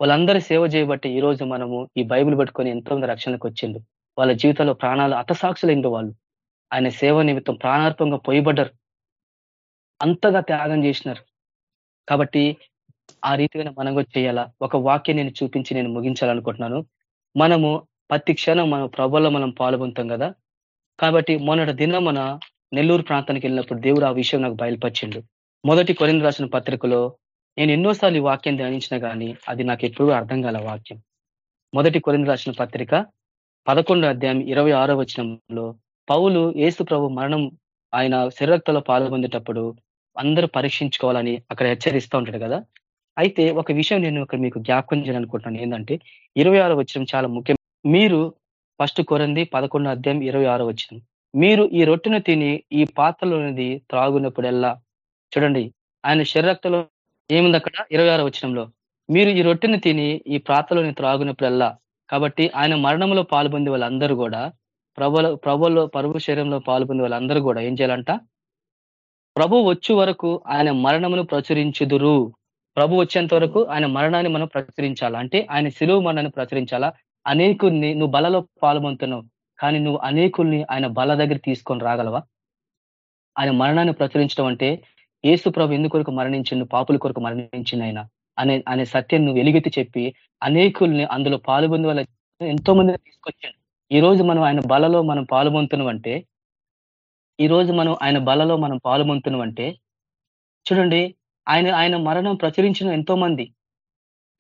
[SPEAKER 6] వాళ్ళందరూ సేవ చేయబట్టి ఈ రోజు మనము ఈ బైబిల్ పట్టుకొని ఎంతో మంది రక్షణకు వచ్చిండు. వాళ్ళ జీవితంలో ప్రాణాలు అతసాక్షులైన వాళ్ళు. ఆయన సేవ నిమిత్తం ప్రాణార్పంగా పోయిబడ్డరు. అంతగా త్యాగం చేసినారు. కాబట్టి ఆ రీతిగా మనం కూడా చేయాలా? ఒక వాక్యం నేను చూపించి నేను ముగించాలనుకుంటున్నాను. మనము ప్రతి క్షణం మన ప్రభుల్లో మనం పాల్గొంటాం కదా? కాబట్టి మొన్నటి దినం మన నెల్లూరు ప్రాంతానికి వెళ్ళినప్పుడు దేవుడు ఆ విషయం నాకు బయలుపరిచిండు. మొదటి కొరింది రాసిన పత్రికలో నేను ఎన్నోసార్లు ఈ వాక్యం ధ్యానించిన కానీ అది నాకు ఎప్పుడూ అర్థం కాల వాక్యం. మొదటి కొరింది రాసిన పత్రిక పదకొండు అధ్యాయం ఇరవై ఆరో వచనంలో పౌలు ఏసు ప్రభు మరణం ఆయన శరీరక్తలో పాల్గొందేటప్పుడు అందరూ పరీక్షించుకోవాలని అక్కడ హెచ్చరిస్తూ ఉంటాడు కదా. అయితే ఒక విషయం నేను ఇక్కడ మీకు జ్ఞాపకం చేయాలనుకుంటున్నాను. ఏంటంటే ఇరవై ఆరో వచ్చిన చాలా ముఖ్యం. మీరు ఫస్ట్ కొరంది పదకొండు అధ్యాయం ఇరవై ఆరో వచ్చిన మీరు ఈ రొట్టెను తిని ఈ పాత్రలోనిది త్రాగునప్పుడెల్లా? చూడండి. ఆయన శరీరక్తలో ఏముంది అక్కడ? ఇరవై ఆరో వచ్చినంలో మీరు ఈ రొట్టెను తిని ఈ ప్రాతలోని త్రాగునప్పుడల్లా? కాబట్టి ఆయన మరణంలో పాల్పొంది వాళ్ళందరూ కూడా ప్రభుల ప్రభులో పరువు శరీరంలో పాల్పొంది వాళ్ళందరూ కూడా ఏం చేయాలంట? ప్రభు వచ్చే వరకు ఆయన మరణమును ప్రచురించుదురు. ప్రభు వచ్చేంత వరకు ఆయన మరణాన్ని మనం ప్రచురించాలా? అంటే ఆయన సిలువు మరణాన్ని ప్రచురించాలా? అనేకుల్ని నువ్వు బలలో పాల్పొందుతున్నావు కానీ నువ్వు అనేకుల్ని ఆయన బల దగ్గర తీసుకొని రాగలవా? ఆయన మరణాన్ని ప్రచురించడం అంటే ఏసు ప్రభు ఎందు కొరకు మరణించిండు? పాపుల కొరకు మరణించింది ఆయన? అనే అనే సత్యం నువ్వు వెలుగెత్తి చెప్పి అనేకుల్ని అందులో పాల్గొంది వల్ల ఎంతో మందిని తీసుకొచ్చాడు. ఈ రోజు మనం ఆయన బలలో మనం పాల్గొంటున్నాం అంటే ఈ రోజు మనం ఆయన బలలో మనం పాల్గొంటున్నాం అంటే చూడండి ఆయన ఆయన మరణం ప్రచురించిన ఎంతో మంది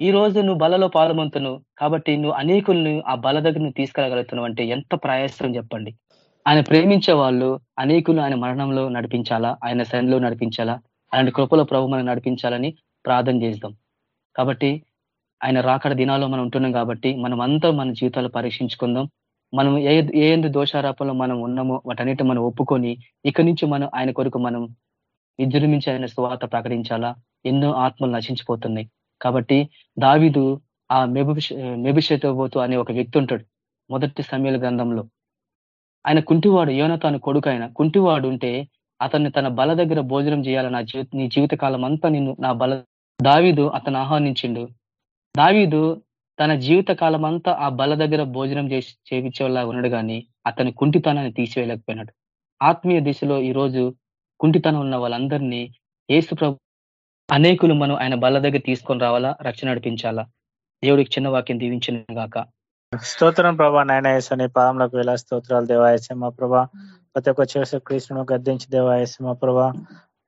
[SPEAKER 6] ఈ రోజు నువ్వు బలలో పాల్గొంటున్నావు కాబట్టి నువ్వు అనేకుల్ని ఆ బల దగ్గర నువ్వు తీసుకురాగలుగుతున్నావు అంటే ఎంత ప్రయాసం చెప్పండి. ఆయన ప్రేమించే వాళ్ళు అనేకులు ఆయన మరణంలో నడిపించాలా? ఆయన శరణలో నడిపించాలా? ఆయన కృపలో ప్రభు మనం నడిపించాలని ప్రార్థన చేద్దాం. కాబట్టి ఆయన రాకడ దినాల్లో మనం ఉంటున్నాం కాబట్టి మనం అంతా మన జీవితాలు పరీక్షించుకుందాం. మనం ఏ ఏ దోషారాపంలో మనం ఉన్నామో వాటన్నిటి మనం ఒప్పుకొని ఇక్కడి నుంచి మనం ఆయన కొరకు మనం విజృంభించి ఆయన స్వాత ప్రకటించాలా? ఎన్నో ఆత్మలు నశించిపోతున్నాయి. కాబట్టి దావిదు ఆ మెబిషేతోబోతు అనే ఒక వ్యక్తి ఉంటాడు మొదటి సమయాల గ్రంథంలో. ఆయన కుంటివాడు యోనతాను కొడుకు ఆయన కుంటివాడు ఉంటే అతన్ని తన బల దగ్గర భోజనం చేయాలి? నా జీవిత నీ జీవిత కాలం అంతా నిన్ను నా బల దావీదు అతను ఆహ్వానించిండు. దావీదు తన జీవిత కాలం అంతా ఆ బల దగ్గర భోజనం చేసి చేయించేలా ఉన్నాడు కానీ అతని కుంటితనాన్ని తీసివేయలేకపోయినాడు. ఆత్మీయ దిశలో ఈరోజు కుంటితనం ఉన్న వాళ్ళందరినీ ఏసు ప్రభు అనేకులు మనం ఆయన బల దగ్గర తీసుకొని రావాలా? రక్షణ నడిపించాలా? దేవుడికి చిన్న వాక్యం దీవించిన గాక.
[SPEAKER 7] స్తోత్రం ప్రభా నాయన నీ పాదంలోకి వెళ్ళా స్తోత్రాలు దేవాయసం మా ప్రభా. ప్రతి ఒక్క చేసే కృష్ణను గద్దించి దేవాయసం మా ప్రభా.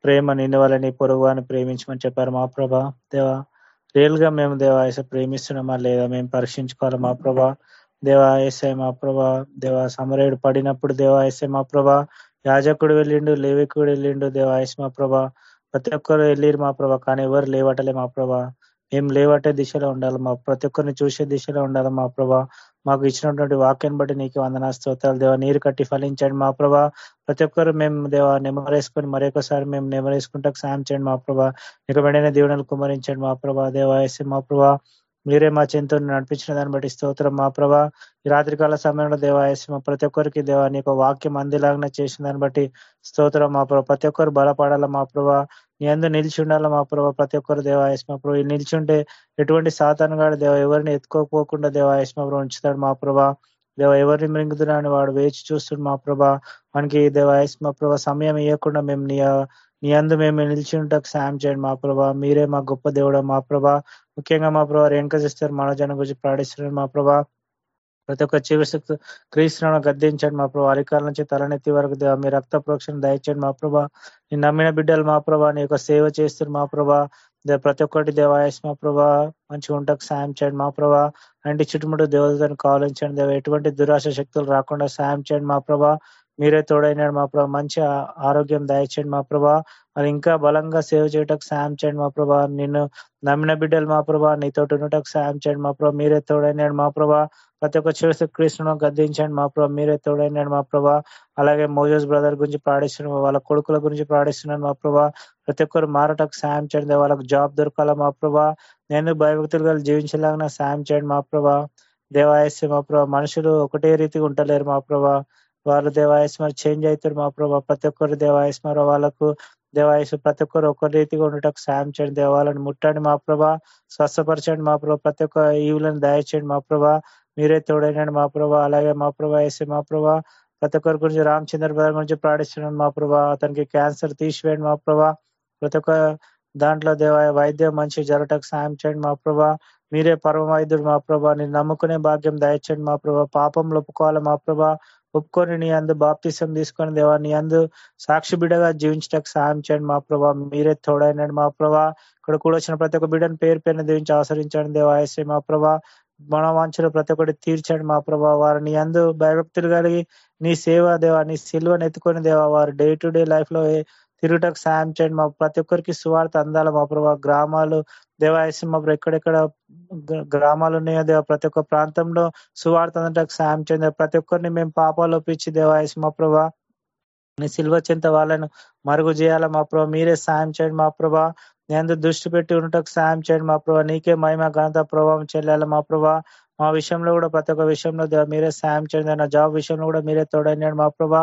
[SPEAKER 7] ప్రేమ నిన్ను వాళ్ళని పొరుగు అని ప్రేమించమని చెప్పారు మా ప్రభా. దేవా రియల్గా మేము దేవాయస ప్రేమిస్తున్నామా లేదా మేము పరీక్షించుకోవాలి? మా ప్రభా దేవాయసే మా ప్రభా దేవా సమరేయుడు పడినప్పుడు దేవాయసే మా ప్రభా యాజకుడు వెళ్ళిండు లేవికుడు వెళ్ళిండు దేవాయస మా ప్రభా. ప్రతి ఒక్కరు వెళ్ళిరు మా ప్రభా కానీ ఎవరు లేవటలే మా ప్రభా. మేము లేవటే దిశలో ఉండాలి మా ప్రతి ఒక్కరిని చూసే దిశలో ఉండాలి మా ప్రభా. మాకు ఇచ్చినటువంటి వాక్యాన్ని బట్టి నీకు వందనా స్తోత్రాలు. దేవ నీరు కట్టి ఫలించండి మా ప్రభా. ప్రతి ఒక్కరు మేము దేవ నెమరేసుకొని మరొకసారి మేము నెమరేసుకుంటా సాయం చేయండి మా ప్రభా. నీకు వెంటనే దేవుని కుమరించండి మా ప్రభా. దేవాయసి మా ప్రభా. మీరే మా చింతను నడిపించిన దాన్ని బట్టి స్తోత్రం. మా ప్రభా ఈ రాత్రికాల సమయంలో దేవాయస్మ ప్రతి ఒక్కరికి దేవా నీకు వాక్యం అందిలాగా చేసిన దాన్ని బట్టి స్తోత్రం. మా ప్రభా ప్రతి ఒక్కరు బలపడాల మా ప్రభా? నీ అందు నిలిచి ఉండాల మా ప్రభా? ప్రతి ఒక్కరు దేవాయస్మ ప్రభు నిలిచి ఉంటే ఎటువంటి సాతాను గాడు దేవ ఎవరిని ఎత్తుకోకపోకుండా దేవాయస్మ ప్రభు ఉంచుతాడు మా ప్రభా. దేవ ఎవరిని మృంగుతున్నాడని వాడు వేచి చూస్తుడు మా ప్రభా. మనకి దేవాయస్మ ప్రభా సమయం ఇవ్వకుండా మేము నీ నీ అందు మేము నిలిచి ఉంటాకు సాయం చేయండి మా ప్రభా. మీరే మా గొప్ప దేవుడు మా ప్రభా. ముఖ్యంగా మా ప్రభా రేణుక చేస్తారు మనోజన గురించి ప్రాణిస్తున్నారు మా ప్రభా. ప్రతి ఒక్క చివరి క్రీస్తులను గద్దించండి మా ప్రభా. అరికాల నుంచి తలనెత్తి వరకు మీ రక్త ప్రోక్షణ దయచేయండి మా ప్రభా. నీ నమ్మిన బిడ్డలు మా ప్రభా నీ యొక్క సేవ చేస్తారు మా ప్రభా. దే- ప్రతి ఒక్కటి దేవాయస్ మా ప్రభా. మంచిగా ఉంటకు సాయం చేయండి మా ప్రభా. అంటే చుట్టుముట్టు దేవతను కావాలించండి దేవ. ఎటువంటి దురాశ శక్తులు రాకుండా సాయం చేయండి మా ప్రభా. మీరే తోడైనాడు మా ప్రభా మంచి ఆరోగ్యం దయచేయండి మా ప్రభా అది ఇంకా బలంగా సేవ చేయటకు సాయం చేయండి మా ప్రభా నిన్ను నమ్మిన బిడ్డలు మా ప్రభా నీతో ఉండటకు సాయం చేయండి మా ప్రభా మీరే తోడైనాడు మా ప్రభా ప్రతి ఒక్క చేసు కృష్ణను గద్దించండి మా ప్రభా మీరే తోడైనాడు మా ప్రభా అలాగే మోజోస్ బ్రదర్ గురించి ప్రాణిస్తున్నాం వాళ్ళ కొడుకుల గురించి ప్రాణిస్తున్నాను మా ప్రభా ప్రతి ఒక్కరు మారటకు సాయం చేయండి వాళ్ళకి జాబ్ దొరకాల మా ప్రభా నేను భయభక్తులు కలిసి జీవించేలాగా సాయం చేయండి మా ప్రభా దేవాయస్య మా ప్రభా మనుషులు ఒకటే రీతిగా ఉంటలేరు మా ప్రభా వాళ్ళు దేవాయస్మరు చేంజ్ అవుతారు మా ప్రభా ప్రతి ఒక్కరు దేవాయస్మరు వాళ్ళకు దేవాయసు ప్రతి ఒక్కరు ఒక రీతిగా ఉండటకు సాయం చేయండి దేవాలను ముట్టండి మా ప్రభా స్వస్థపరచండి మా ప్రభా ప్రతి ఒక్క ఈవులను దయచేయండి మా ప్రభా మీరే తోడైనాడు మా ప్రభా అలాగే మా ప్రభా వేసే మా ప్రభా ప్రతి ఒక్కరి గురించి రామచంద్ర బ్రదర్ గురించి ప్రాణిస్తున్నాడు మా ప్రభా అతనికి క్యాన్సర్ తీసివేయండి మా ప్రభా ప్రతి ఒక్క దాంట్లో దేవ వైద్యం మంచి జరగటకు సాయం చేయండి మా ప్రభా మీరే పరమ వైద్యుడు మా ప్రభా నేను నమ్ముకునే భాగ్యం దయచేయండి మా ప్రభా పాపంలో ఒప్పుకోవాలి మా ప్రభా ఒప్పుకొని నీ అందు బాప్తిసం తీసుకొని దేవా నీ అందు సాక్షి బిడ్డగా జీవించడానికి సాయం చేయండి మా ప్రభా. మీరే తోడైనాడు మా ప్రభా. ఇక్కడ కూడా వచ్చిన ప్రతి ఒక్క బిడ్డను పేరు పేరున దీవించి ఆచరించండి దేవా. ఏసే మా ప్రభా. మనవాంఛలు ప్రతి ఒక్కటి తీర్చండి మా ప్రభా. వారు నీ అందు భయభక్తులు కలిగి నీ సేవ దేవా నీ సిల్వను ఎత్తుకొని దేవా. వారు డే టు డే లైఫ్లో తిరుగుటకు సాయం చేయండి. మా ప్రతి ఒక్కరికి సువార్త అందాల. మా ప్రభా గ్రామాలు దేవాయసం మా ఎక్కడెక్కడ గ్రామాలు ఉన్నాయో దేవ ప్రతి ఒక్క ప్రాంతంలో సువార్త అందటకు సాయం చేయండి. ప్రతి ఒక్కరిని మేము పాపాలు ఒప్పించి దేవాయసం మా ప్రభా నీ సిల్వ చింత వాళ్ళను మరుగు చేయాలా? మా ప్రభా మీరే సాయం చేయండి. మా ప్రభా నేను దృష్టి పెట్టి ఉండటకు సాయం చేయండి. మా ప్రభా నీకే మహిమ ఘనత ప్రభావం చెల్లాలి? మా ప్రభా మా విషయంలో కూడా ప్రతి ఒక్క విషయంలో మీరే సాయం చేయండి నా జాబ్ విషయంలో కూడా మీరే తోడండి మా ప్రభా.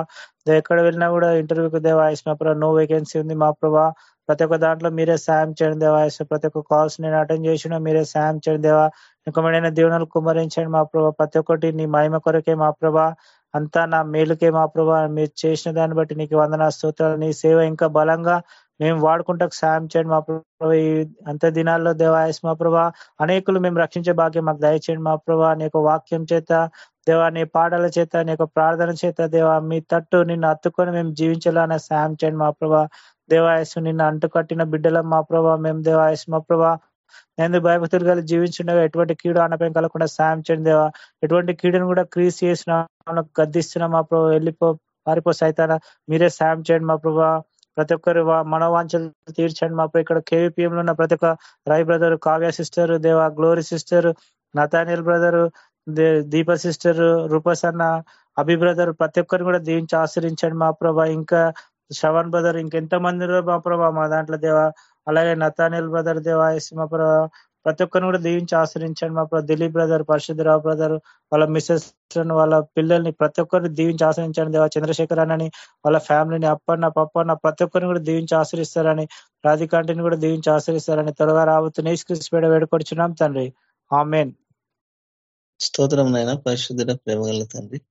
[SPEAKER 7] ఎక్కడ వెళ్ళినా కూడా ఇంటర్వ్యూకి దేవా మా ప్రభా నో వేకెన్సీ ఉంది మా ప్రభా. ప్రతి ఒక్క దాంట్లో మీరే సాయం చేయండి దేవా ప్రతి ఒక్క కాల్స్ నేను అటెండ్ చేసినా మీరే సాయం చేయండి దేవా. ఇంకమైన దీవెనలు కుమరించండి మా ప్రభా. ప్రతి ఒక్కటి నీ మహిమ కొరకే మా ప్రభా. అంతా నా మేలుకే మా ప్రభా. మీరు చేసిన దాన్ని బట్టి నీకు వందన స్తోత్రాలు. నీ సేవ ఇంకా బలంగా మేము వాడుకుంటకు సాయం చేయండి మా ప్రభా. అంత దినాల్లో దేవాయస్ మా ప్రభా అనేకులు మేము రక్షించే భాగ్యం మాకు దయచేయండి మా ప్రభా. నీ యొక్క వాక్యం చేత దేవా నీ పాటల చేత నీ యొక్క ప్రార్థన చేత దేవా మీ తట్టు నిన్ను అత్తుకొని మేము జీవించాలనే సాయం చేయండి మా ప్రభా. దేవాయసు నిన్ను అంటుకట్టిన బిడ్డలం మా ప్రభా. మేము దేవాయస్ మా ప్రభా. నేను భయభక్తులు కలిసి జీవించుండగా ఎటువంటి కీడు ఆనపై కలగకుండా సాయం చేయండి దేవా. ఎటువంటి కీడును కూడా క్రీస్ చేసిన గద్దిస్తున్నా మా ప్రభా. వెళ్ళిపో పారిపో సైతాన. మీరే సాయం చేయండి మా ప్రభా. ప్రతి ఒక్కరు వా- మనోవాంఛలు తీర్చండి మా ఇక్కడ కేవీపీఎం లో ఉన్న ప్రతి ఒక్క రై brother Kavya sister Deva glory sister Nathaniel brother Deepa sister Rufus అన్న అభి బ్రదర్ ప్రతి ఒక్కరిని కూడా దీవించి ఆశ్రయించండి మా ప్రభా. ఇంకా శ్రవణ్ బ్రదర్ ఇంకెంత మంది మా ప్రభా మా దాంట్లో దేవా. అలాగే నతానియల్ బ్రదర్ దేవా మా ప్రభా. ప్రతి ఒక్కరిని కూడా దీవించి ఆశ్రయించండి. మా దిలీప్ బ్రదర్ పరిశుద్ధరావు బ్రదర్ వాళ్ళ మిస్సెస్ వాళ్ళ పిల్లల్ని ప్రతి ఒక్కరిని దీవించి ఆశ్రయించండి. దేవా చంద్రశేఖర్ అన్నని వాళ్ళ ఫ్యామిలీని అప్పన్న పప్పన్న ప్రతి ఒక్కరిని కూడా దీవించి ఆశ్రయిస్తారని రాధికాంటిని కూడా దీవించి ఆశ్రయిస్తారని త్వరగా రాబోతున్న క్రిస్పేడ వేడుకొచ్చున్నాం తండ్రి. ఆమెన్.
[SPEAKER 8] స్తోత్రం నాయన పరిశుద్ధుడ ప్రేమగల తండ్రి.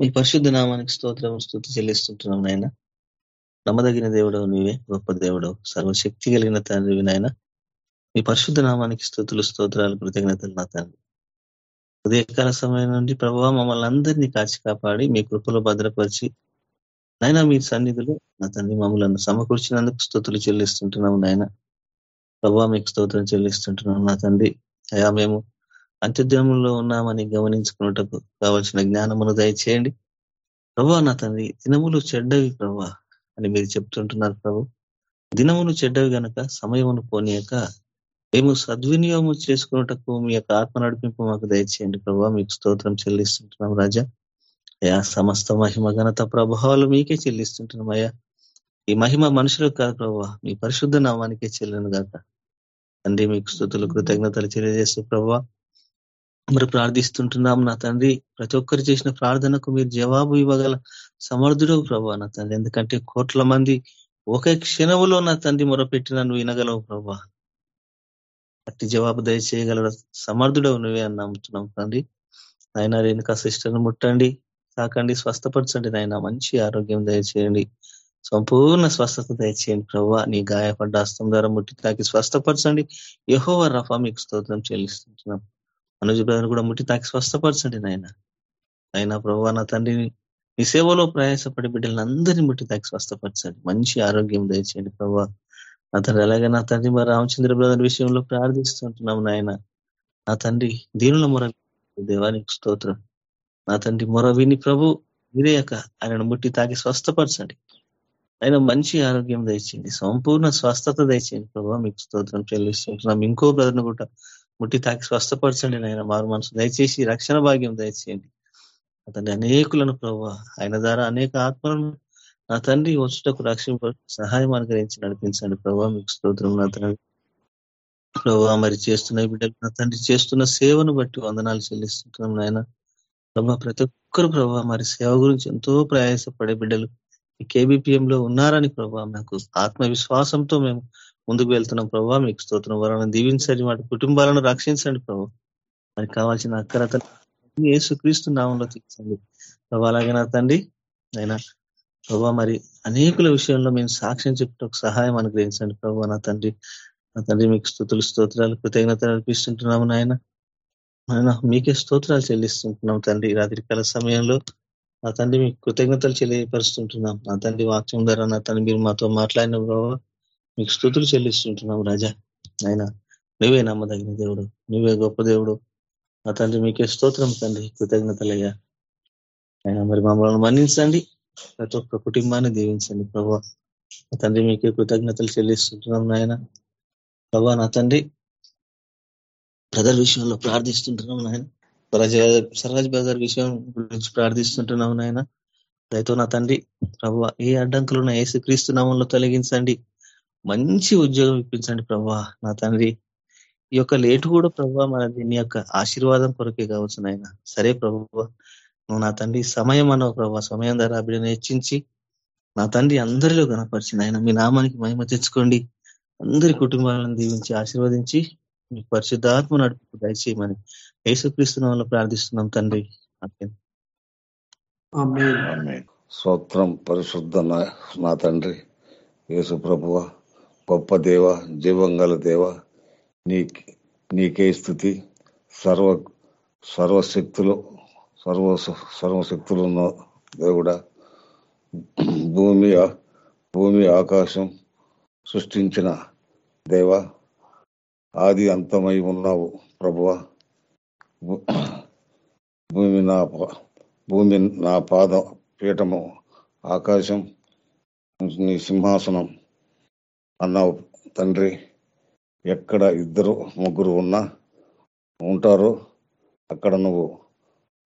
[SPEAKER 8] మీ పరిశుద్ధ నామానికి స్తోత్రం స్థుతి చెల్లిస్తుంటున్నాం నాయన. నమ్మదగిన దేవుడవు నీవే గొప్ప దేవుడవు. సర్వశక్తి కలిగిన తండ్రివి నాయన. మీ పరిశుద్ధ నామానికి స్థుతులు స్తోత్రాలు కృతజ్ఞతలు నా తండ్రి. ఉదయకాల సమయం నుండి ప్రభావ మమ్మల్ని అందరినీ కాచి కాపాడి మీ కృపలో భద్రపరిచి నైనా మీ సన్నిధులు నా తండ్రి మమ్మల్ని సమకూర్చినందుకు స్థుతులు చెల్లిస్తుంటున్నాము నాయన. ప్రభావ మీకు స్తోత్రం చెల్లిస్తుంటున్నాం నా తండ్రి. అయా మేము అంత్యద్యమంలో ఉన్నామని గమనించుకున్నటకు కావలసిన జ్ఞానమును దయచేయండి. ప్రభా నా తండ్రి దినములు చెడ్డవి ప్రభా అని మీరు చెప్తుంటున్నారు ప్రభు. దినములు చెడ్డవి గనక సమయమును పోనీయక మేము సద్వినియోగం చేసుకున్నటకు మీ యొక్క ఆత్మ నడిపింపు మాకు దయచేయండి ప్రభావ మీకు స్తోత్రం చెల్లిస్తుంటున్నాం రాజా. అయా సమస్త మహిమ ఘనత ప్రభావాలు మీకే చెల్లిస్తుంటున్నాం అయ్యా. ఈ మహిమ మనుషులకు కాదు ప్రభావ మీ పరిశుద్ధ నామానికే చెల్లను గాక. తండ్రి మీకు స్థుతులు కృతజ్ఞతలు తెలియజేస్తూ ప్రభావ మరి ప్రార్థిస్తుంటున్నాం నా తండ్రి. ప్రతి ఒక్కరు చేసిన ప్రార్థనకు మీరు జవాబు ఇవ్వగల సమర్థుడు ప్రభా నా తండ్రి. ఎందుకంటే కోట్ల మంది ఒకే క్షణములో నా తండ్రి మొరపెట్టిన నన్ను వినగలవు ప్రభా. అట్టి జవాబు దయచేయగల సమర్థుడవు నువ్వే అని నమ్ముతున్నాం తండ్రి. నాయన రేణుకా సిస్టర్ను ముట్టండి తాకండి స్వస్థపరచండి నాయన మంచి ఆరోగ్యం దయచేయండి సంపూర్ణ స్వస్థత దయచేయండి ప్రభా నీ గాయపడ్డ హస్తం ద్వారా ముట్టి తాకి స్వస్థపరచండి. యహోవ రఫా మీకు స్తోత్రం చెల్లిస్తున్నాం అనుజ బ్రదర్ కూడా ముట్టి తాకి స్వస్థపరచండి నాయన. అయినా ప్రభా నా తండ్రిని నీ సేవలో ప్రయాసపడి బిడ్డలను అందరినీ ముట్టి తాకి స్వస్థపరచండి. మంచి ఆరోగ్యం దయచేయండి ప్రభావ నా తండ్రి అలాగే నా తండ్రి మా రామచంద్ర బ్రదర్ విషయంలో ప్రార్థిస్తుంటున్నాం నాయన. నా తండ్రి దీనిలో మొర దేవానికి స్తోత్రం. నా తండ్రి మొర విని ప్రభు మీరేయక ఆయనను ముట్టి తాకి స్వస్థపరచండి. ఆయన మంచి ఆరోగ్యం దయచేయండి. సంపూర్ణ స్వస్థత దయచేయండి ప్రభావ మీకు స్తోత్రం చెల్లిస్తుంటున్నాం ఇంకో బ్రదర్ను కూడా ముట్టి తాకి స్వస్థపరచండి నాయన. మారు మనసు దయచేసి రక్షణ భాగ్యం దయచేయండి. అతని అనేకులను ప్రభావ ఆయన ద్వారా అనేక ఆత్మలను నా తండ్రి వచ్చుటకు రక్షింప సహాయం అనుగ్రహించి నడిపించండి. ప్రభావ మీకు స్తోత్రం నా తండ్రి. ప్రభావ మరి చేస్తున్న బిడ్డలు నా తండ్రి చేస్తున్న సేవను బట్టి వందనాలు చెల్లిస్తుంటున్నాం నాయన. ప్రభావ ప్రతి ఒక్కరు ప్రభావ మరి సేవ గురించి ఎంతో ప్రయాసపడే బిడ్డలు కేబిపిఎం లో ఉన్నారని ప్రభావ నాకు ఆత్మవిశ్వాసంతో మేము ముందుకు వెళ్తున్నాం. ప్రభావ మీకు స్తోత్రం. వరాలను దీవించండి. వాటి కుటుంబాలను రక్షించండి ప్రభావ మరి కావాల్సిన అక్కరత ఏసుక్రీస్తు నామంలో తీర్చండి. ప్రభావ అలాగే నా తండ్రి అయినా ప్రభావ మరి అనేకుల విషయంలో మేము సాక్ష్యం చెప్పుటకు సహాయం అనుగ్రహించండి ప్రభావ నా తండ్రి నా తండ్రి మీకు స్థుతులు స్తోత్రాలు కృతజ్ఞతలు అర్పిస్తుంటున్నాము నాయన. ఆయన మీకే స్తోత్రాలు చెల్లిస్తుంటున్నాం తండ్రి. రాత్రికాల సమయంలో నా తండ్రి మీకు కృతజ్ఞతలు చెల్లిపరుస్తుంటున్నాం నా తండ్రి వాక్యం ద్వారా నా తండ్రి మీరు మాతో మాట్లాడిన ప్రభావ మీకు స్థుతులు చెల్లిస్తుంటున్నాం రాజా. ఆయన నువ్వే నమ్మదగిన దేవుడు నువ్వే గొప్ప దేవుడు. నా తండ్రి మీకే స్తోత్రం తండ్రి. కృతజ్ఞతలయ్యా. ఆయన మరి మమ్మల్ని మన్నించండి. ప్రతి ఒక్క కుటుంబాన్ని దీవించండి ప్రభా. నా తండ్రి మీకే కృతజ్ఞతలు చెల్లిస్తుంటున్నాం నాయన. ప్రభా నా తండ్రి బ్రదర్ విషయంలో ప్రార్థిస్తుంటున్నాం నాయన. సరాజ్ బ్రదర్ విషయం గురించి ప్రార్థిస్తుంటున్నాం నాయన. దయతో నా తండ్రి ప్రభు ఏ అడ్డంకులు ఉన్న ఏసుక్రీస్తు నామంలో తొలగించండి. మంచి ఉద్యోగం ఇప్పించండి ప్రభా నా తండ్రి. ఈ యొక్క లేటు కూడా ప్రభావ మన దీని యొక్క ఆశీర్వాదం కొరకే కావచ్చు నాయన. సరే ప్రభు. నువ్వు నా తండ్రి సమయం అన్నావు ప్రభావ సమయం ద్వారా బిడ్డను హెచ్చించి నా తండ్రి అందరిలో కనపరిచింది ఆయన మీ నామానికి మహిమ తెచ్చుకోండి. అందరి కుటుంబాలను దీవించి ఆశీర్వదించి మీ పరిశుద్ధాత్మ నడుపు దయచేయమని యేసుక్రీస్తున్న ప్రార్థిస్తున్నాం తండ్రి.
[SPEAKER 4] స్వత్రం పరిశుద్ధ నా తండ్రి యేసు ప్రభువ గొప్ప దేవ జీవంగల దేవ నీ నీకే స్థుతి సర్వ సర్వశక్తులు సర్వ సర్వశక్తులు ఉన్న దేవుడ భూమి భూమి ఆకాశం సృష్టించిన దేవ ఆది అంతమై ఉన్నావు ప్రభువ. భూమి నా భూమి నా పాద పీఠము ఆకాశం నీ సింహాసనం అన్నావు తండ్రి. ఎక్కడ ఇద్దరు ముగ్గురు ఉన్నా ఉంటారో అక్కడ నువ్వు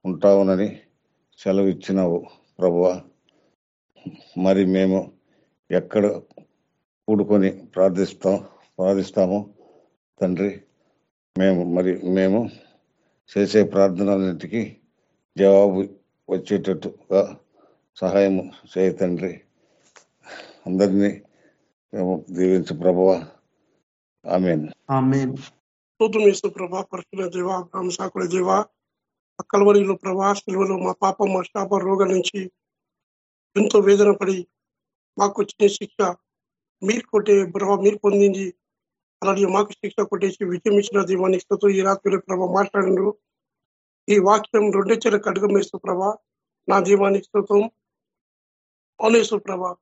[SPEAKER 4] ఉంటావునని సెలవు ఇచ్చినావు ప్రభువ. మరి మేము ఎక్కడ కూడుకొని ప్రార్థిస్తాం ప్రార్థిస్తాము తండ్రి మేము మరి మేము చేసే ప్రార్థనలన్నిటికీ జవాబు వచ్చేటట్టుగా సహాయం చేయ తండ్రి. అందరినీ దీవించు ప్రభువ. ఆమెన్.
[SPEAKER 9] ప్రభా పరిశుభ్ర దేవ బ్రహ్మశాకుల దేవ కలవరిలో ప్రభా శిలువలో మా పాప మా శాప రోగం నుంచి ఎంతో వేదన పడి మాకు వచ్చిన శిక్ష మీరు కొట్టే ప్రభావ మీరు పొందింది అలాగే మాకు శిక్ష కొట్టేసి విజయం ఇచ్చిన దీవానికి ఈ రాత్రి ప్రభా మాట్లాడినారు. ఈ వాక్యం రెండెచ్చల కడుగం వేస్తూ ప్రభా. నా దీవానికి స్థుతం అవునేసు ప్రభా.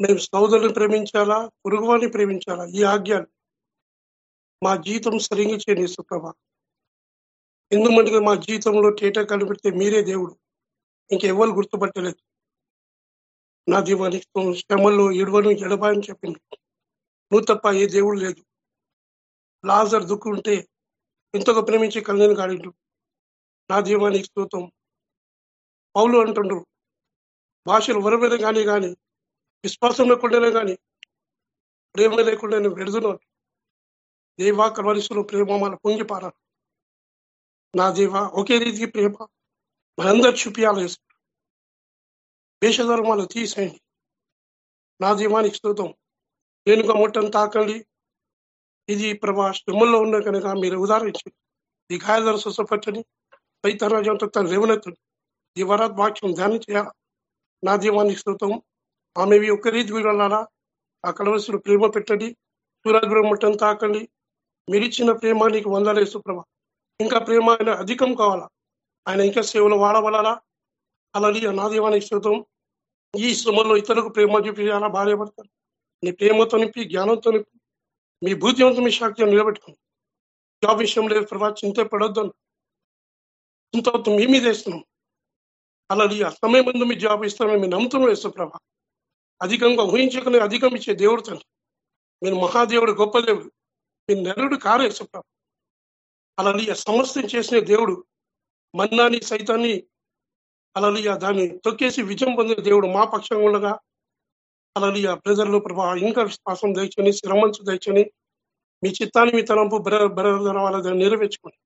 [SPEAKER 9] మేము సోదరుని ప్రేమించాలా? పురుగువాన్ని ప్రేమించాలా? ఈ ఆజ్ఞలు మా జీవితం సరిగ్గా చేయని ప్రభా. ఎందుకంటే మా జీవితంలో టేటా కనిపెడితే మీరే దేవుడు. ఇంకెవ్వరు గుర్తుపట్టలేదు. నా దీవానికి శ్రమలో ఇడవను ఎడబాయని చెప్పింది. నువ్వు తప్ప ఏ దేవుడు లేదు. లాజర్ దుక్కుంటే ఎంతగా ప్రేమించి కలిగిన కాడిండు నా దీవానికి స్తోత్రం. పౌలు అంటుండ్రు భాషలు వరమైన కానీ కానీ విశ్వాసం లేకుండానే కానీ ప్రేమ లేకుండా నేను వెడుతున్నాను దేవా కలవరిస్తున్న ప్రేమ మన పొంగిపార నా జీవ ఒకే రీతికి ప్రేమ. మనందరు చూపించాలి వేషధర్మాలు తీసేయండి. నా దీవానికి స్తోత్రం. నేను ముట్టను తాకండి. ఇది ప్రభా శ్రమంలో ఉన్న కనుక మీరు ఉదాహరించండి. ఈ గాయధర స్వస్థపట్టని సైతరాజంతో తన రేవనెత్తండి. ఈ వరాత్ వాక్యం ధ్యానం చేయాలి? నా దీవానికి స్తోత్రం. ఆమెవి ఒక్క రీతి వెళ్ళాలా? ఆ కలవసులు ప్రేమ పెట్టండి. సూర్యాగ్రహం ముట్టని తాకండి. మీరిచ్చిన ప్రేమ నీకు వందలేసు ప్రభా. ఇంకా ప్రేమ ఆయన అధికం కావాలా? ఆయన ఇంకా సేవలు వాడబడాలా? అలాగే నా దీవానికి ఈ శ్రమంలో ఇతరులకు ప్రేమ చూపించాలా భార్య భర్తలు నీ ప్రేమతో నింపి జ్ఞానంతో నింపి మీ బుద్ధివంతం మీ శక్తిని నిలబెట్టుకోండి జాబ్ విషయం లేదు ప్రభా చింత పడొద్దు. చింత మీ మీద వేస్తున్నాం. అలా సమయం ముందు మీ జాబ్ ఇస్తామని మీ నమ్ముతున్నాం వేస్తాం ప్రభా. అధికంగా ఊహించకుండా అధికం ఇచ్చే దేవుడు తండ్రి. మీరు మహాదేవుడు గొప్ప దేవుడు. మీరు నరుడు కారు వేస్తాం ప్రభా. అలలియ సమస్తం చేసిన దేవుడు మన్నాని సైతాన్ని అలలియ దాన్ని తొక్కేసి విజయం పొందిన దేవుడు మా పక్షంగా ఉండగా అలలియ బ్రదర్లు ప్రభా ఇంకా విశ్వాసం దయచని శ్రమంచు దయచని మీ చిత్తాన్ని మీ తలంపు బ్రదర్ వాళ్ళ దాన్ని నెరవేర్చుకోండి.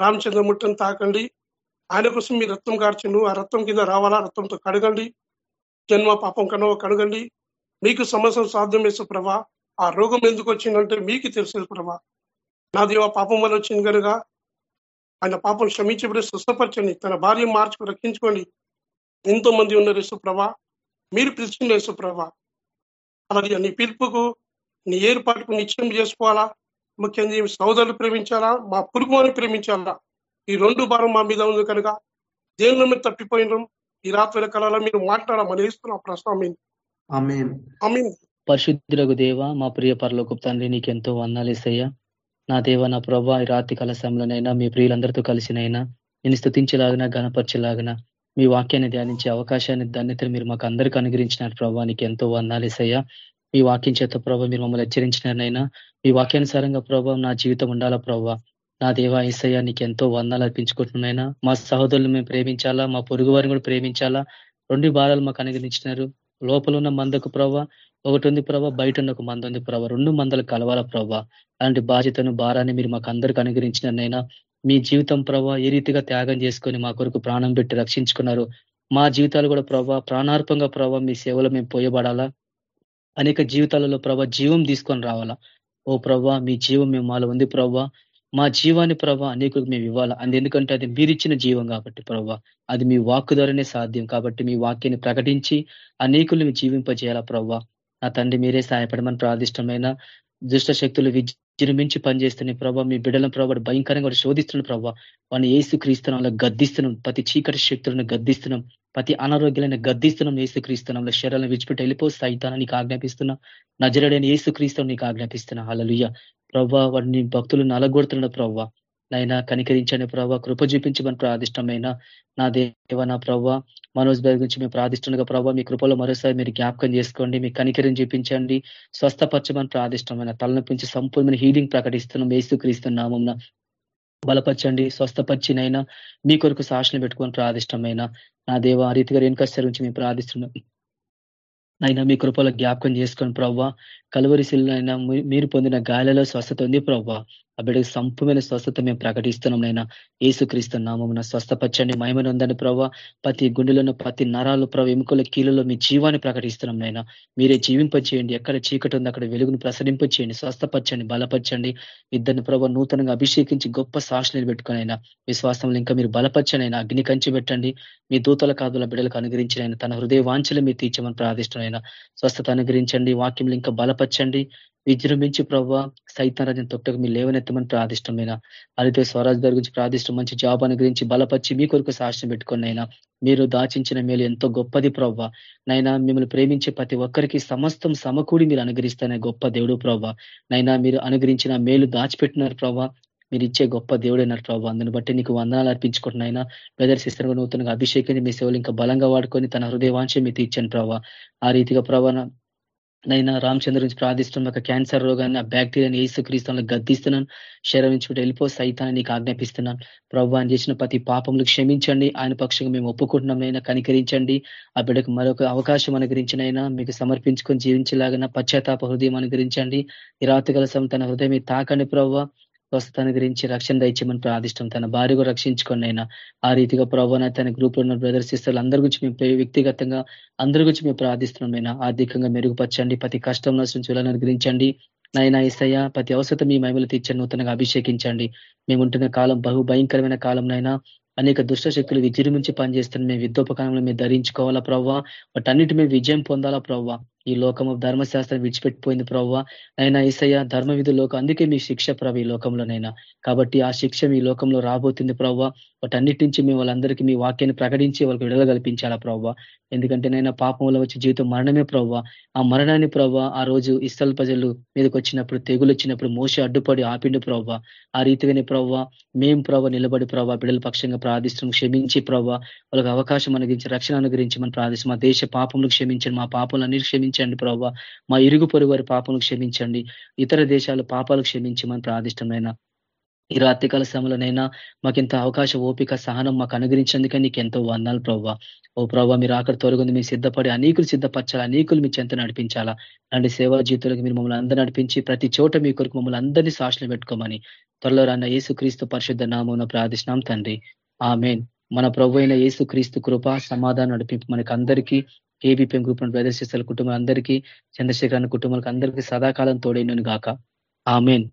[SPEAKER 9] రామచంద్రముట్టని తాకండి. ఆయన కోసం మీ రక్తం కార్చండు. ఆ రక్తం కింద రావాలా? రక్తంతో కడగండి. జన్మ పాపం కనవ కడగండి. మీకు సమస్య సాధ్యం వేసే ప్రభా. ఆ రోగం ఎందుకు వచ్చిందంటే మీకు తెలుసు ప్రభా. నా దేవ పాపం వల్ల వచ్చింది కనుక ఆయన పాపం క్షమించబడి స్వస్థపరచండి. తన భార్య మార్చుకు రక్షించుకోండి. ఎంతో మంది ఉన్నారు యేసుప్రభ. మీరు పిలిచింది యేసుప్రభ. అలాగే నీ పిలుపుకు నీ ఏర్పాటుకు నిశ్చయం చేసుకోవాలా? ముఖ్యంగా సోదరులు ప్రేమించాలా? మా పురుగుమని ప్రేమించాలా? ఈ రెండు భారం మా మీద ఉంది కనుక దేవుని మీద తప్పిపోయినాం ఈ రాత్రి కళలో మీరు మాట్లాడమని ఇస్తున్నాం ప్రశ్న
[SPEAKER 6] పరిశుద్ధులకు దేవ మా ప్రియ పరలోకి తండ్రి నీకెంతో వందాలేసయ్యా నా దేవ నా ప్రభా ఈ రాత్రి కాల సమయంలోనైనా మీ ప్రియులందరితో కలిసినైనా నేను స్థుతించలాగిన గణపరచలాగిన మీ వాక్యాన్ని ధ్యానించే అవకాశాన్ని ధన్యత మీరు మాకు అందరికీ అనుగ్రహించినారు ప్రభా. నీకు ఎంతో వందాలేసయ్యా మీ వాక్యం చేత ప్రభావ మీరు మమ్మల్ని హెచ్చరించినారనైనా మీ వాక్యానుసారంగా ప్రభావం నా జీవితం ఉండాలా ప్రభావ నా దేవ ఈసయ్య నీకు ఎంతో వందాలు అర్పించుకుంటున్నాయినా మా సహోదరులు మేము ప్రేమించాలా మా పొరుగు వారిని కూడా ప్రేమించాలా రెండు భారాలు మాకు అనుగ్రహించినారు. లోపల ఉన్న మందకు ప్రభావ ఒకటి ఉంది ప్రభా బయట ఉన్న ఒక మంద ఉంది ప్రభా. రెండు మందలు కలవాల ప్రభా. అలాంటి బాధ్యతను భారాన్ని మీరు మాకు అందరికి అనుగ్రహించినైనా మీ జీవితం ప్రభా ఏ రీతిగా త్యాగం చేసుకొని మా కొరకు ప్రాణం పెట్టి రక్షించుకున్నారు. మా జీవితాలు కూడా ప్రభా ప్రాణార్పంగా ప్రభా మీ సేవలో మేము పోయబడాలా? అనేక జీవితాలలో ప్రభా జీవం తీసుకొని రావాలా? ఓ ప్రభా మీ జీవం మేము మాలో ఉంది ప్రభా. మా జీవాన్ని ప్రభా అనేకులకు మేము ఇవ్వాలా? అది ఎందుకంటే అది మీరిచ్చిన జీవం కాబట్టి ప్రభా. అది మీ వాక్కు ద్వారానే సాధ్యం కాబట్టి మీ వాక్యాన్ని ప్రకటించి అనేకులను జీవింపజేయాలా ప్రభా? నా తండ్రి మీరే సహాయపడమని ప్రార్థిష్టమైన దుష్ట శక్తులు విజృంభించి పనిచేస్తున్నాయి ప్రభావ మీ బిడ్డలను ప్రభావ భయంకరంగా శోధిస్తున్న ప్రభావ వాడిని ఏసు క్రీస్తునంలో గద్దిస్తున్నాం. ప్రతి చీకటి శక్తులను గద్దిస్తున్నాం. ప్రతి అనారోగ్యాలను గద్దిస్తున్నాం. ఏసు క్రీస్తునంలో శరీరాలను విడిచిపెట్టి వెళ్ళిపో సైతాన్ని నీకు ఆజ్ఞాపిస్తున్నా. నజరడైన ఏసు క్రీస్తు నీకు ఆజ్ఞాపిస్తున్నా. అలలుయ్య ప్రభావ వాడిని భక్తులు నలగొడుతున్నాడు ప్రభావ నైనా కనికరించండి ప్రభావ కృప చూపించమని ప్రాదిష్టమైన నా దేవ నా ప్రభావ మనోజ్ బాయ్ గురించి మేము ప్రార్థిస్తుండగా ప్రభావ మీ కృపలో మరోసారి మీరు జ్ఞాపకం చేసుకోండి మీ కనికరిని చూపించండి స్వస్థపరచమని ప్రార్థిష్టమైన తలనొప్పించి సంపూర్ణమైన హీలింగ్ ప్రకటిస్తున్నాం ఏసుక్రీస్తున్నామం బలపరచండి స్వస్థపరిచినైనా మీ కొరకు సాక్షులు పెట్టుకొని ప్రార్థిష్టమైన నా దేవ ఆ రీతిగా రేణుకస్టర్ నుంచి మేము ప్రార్థిస్తున్నాం అయినా మీ కృపలో జ్ఞాపకం చేసుకొని ప్రవ్వా కలువరిశిలైనా మీరు పొందిన గాయాలలో స్వస్థత ఉంది ప్రవ్వా ఆ బిడ్డకు సంపమైన స్వస్థత మేము ప్రకటిస్తున్నాం నైనా ఏసుక్రీస్తు నామమున స్వస్థపచ్చండి మహిమను ఉందని ప్రభావ ప్రతి గుండెలను ప్రతి నరాలు ప్రవ ఎముకల కీలలో మీ జీవాన్ని ప్రకటిస్తున్నాం నైనా మీరే జీవింపచేయండి ఎక్కడ చీకటి ఉంది అక్కడ వెలుగును ప్రసరింపచేయండి స్వస్థపచ్చండి బలపరచండి. ఇద్దరిని ప్రభావ నూతనంగా అభిషేకించి గొప్ప సాక్షి నిలబెట్టుకునైనా విశ్వాసంలో ఇంకా మీరు బలపరచనైనా అగ్ని కంచి పెట్టండి. మీ దూతల కాదుల బిడ్డలకు అనుగ్రహించినైనా తన హృదయ వాంఛలు మీరు తీర్చమని ప్రార్థిష్టమైనా స్వస్థత అనుగ్రహించండి వాక్యంలో ఇంకా బలపరచండి. విజృంభించి ప్రభావ సైతం రాజ్యం తొట్టకు మీరు లేవనెత్తమని ప్రార్థిష్టమైన అదితే స్వరాజ్ గారి గురించి ప్రార్థిష్టం మంచి జాబ్ అనుగ్రహించి బలపరిచి మీ కొరకు సాక్ష్యం పెట్టుకుని అయినా మీరు దాచించిన మేలు ఎంతో గొప్పది ప్రవ్వ. నైనా మిమ్మల్ని ప్రేమించే ప్రతి ఒక్కరికి సమస్తం సమకూడి మీరు అనుగ్రహిస్తానే గొప్ప దేవుడు ప్రవ్వ. నైనా మీరు అనుగ్రహించిన మేలు దాచిపెట్టినారు ప్రవ్వ. మీరు ఇచ్చే గొప్ప దేవుడైనారు ప్రభావ అందుని బట్టి నీకు వందనాలు అర్పించుకుంటున్నాయినా బ్రదర్ సిస్టర్ నూతనంగా అభిషేకాన్ని మీ సేవలు ఇంకా బలంగా వాడుకొని తన హృదయవాంశం మీ తీర్చాను ప్రభావ ఆ రీతిగా ప్రభావ నైనా రామచంద్ర నుంచి ప్రార్థిస్తున్న. ఒక క్యాన్సర్ రోగాన్ని ఆ బ్యాక్టీరియాని ఏసు గద్దిస్తున్నాను శరీరం నుంచి వెళ్ళిపో సైతాన్ని నీకు ఆజ్ఞాపిస్తున్నాను ప్రభు ఆయన చేసిన ప్రతి పాపములు క్షమించండి. ఆయన పక్షంగా మేము ఒప్పుకుంటున్నామైనా కనికరించండి. ఆ బిడ్డకు మరొక అవకాశం అనుగ్రహించినైనా మీకు సమర్పించుకొని జీవించేలాగా పశ్చాత్తాప హృదయం అనుగ్రహించండి. ఈ రాత్రి కలసం తన హృదయం తాకండి ప్రభావ స్వస్థత గురించి రక్షణ దయచేయమని ప్రార్థిష్టం. తన భార్య కూడా రక్షించుకొని అయినా ఆ రీతిగా ప్రభావ తన గ్రూప్లో ఉన్న బ్రదర్ సిస్టర్లు అందరి గురించి మేము వ్యక్తిగతంగా అందరి గురించి మేము ప్రార్థిస్తున్నాం ఆర్థికంగా మెరుగుపరచండి. ప్రతి కష్టం నుంచి అనుగ్రహించండి. నైనా ఈసయ్య ప్రతి అవసరం మీ మహిమలు తీర్చండి. నూతనంగా అభిషేకించండి. మేము ఉంటున్న కాలం బహు భయంకరమైన కాలంనైనా అనేక దుష్ట శక్తులు విజృంభించి పనిచేస్తున్న మేము విద్యోపకాలంలో మేము ధరించుకోవాలా ప్రవ్వా వాటన్నిటి మేము విజయం పొందాలా ప్రవ్వా ఈ లోకము ధర్మశాస్త్రం విడిచిపెట్టిపోయింది ప్రవ్వ. అయినా ఈసయ్య ధర్మ విధుల్లోకి అందుకే మీ శిక్ష ప్రభు ఈ లోకంలోనైనా కాబట్టి ఆ శిక్ష మీ లోకంలో రాబోతుంది ప్రవ్వ. వాటన్నిటి నుంచి మేము వాళ్ళందరికీ మీ వాక్యాన్ని ప్రకటించి వాళ్ళకి విడుదల కల్పించాలా ప్రవ్వ. ఎందుకంటే నైనా పాపంలో వచ్చే జీవితం మరణమే ప్రవ్వ. ఆ మరణాన్ని ప్రవ్వ ఆ రోజు ఇస్తల్ ప్రజలు మీదకి వచ్చినప్పుడు తెగులు వచ్చినప్పుడు మోస అడ్డుపడి ఆపిండు ప్రవ్వ. ఆ రీతిగానే ప్రవ్వ మేం ప్రవ్వ నిలబడి ప్రవ్వ బిడ్డల పక్షంగా ప్రార్థిస్తున్నాం. క్షమించి ప్రవ్వ. వాళ్ళకి అవకాశం అనుగించి రక్షణ అనుగ్రహించి మనం ప్రార్థిస్తాం మా దేశ పాపములు క్షమించండి. మా పాపములన్నీ క్షమించండి ప్రభావ మా ఇరుగు పొరుగు వారి పాపను క్షమించండి. ఇతర దేశాల పాపాలు క్షమించమని ప్రాదిష్టమైన ఈ రాత్రికాల సమయంలోనైనా మాకు ఇంత అవకాశం ఓపిక సహనం మాకు అనుగ్రహించేందుకే నీకు ఎంతో వందాలు ప్రవ్వ ఓ ప్రవ్వ మీరు అక్కడ తొలగింది మీరు సిద్ధపడి అనేకులు సిద్ధపరచాలి? అనేకులు మీ చెంత నడిపించాలా? అలాంటి సేవా జీవితాలకు మీరు మమ్మల్ని అందరూ నడిపించి ప్రతి చోట మీ కొరకు మమ్మల్ని అందరినీ సాక్షులు పెట్టుకోమని త్వరలో రాన్న యేసు క్రీస్తు పరిశుద్ధ నామం ప్రార్థిస్తున్నాం తండ్రి. ఆమెన్. మన ప్రభు అయిన యేసు క్రీస్తు కృప సమాధానం నడిపి మనకి అందరికీ ఏబిపిఎం గ్రూప్ ప్రదర్శిస్తున్న కుటుంబం అందరికీ చంద్రశేఖర్ కుటుంబాలకు అందరికీ సదాకాలం తోడైనను గాక. ఆమెన్.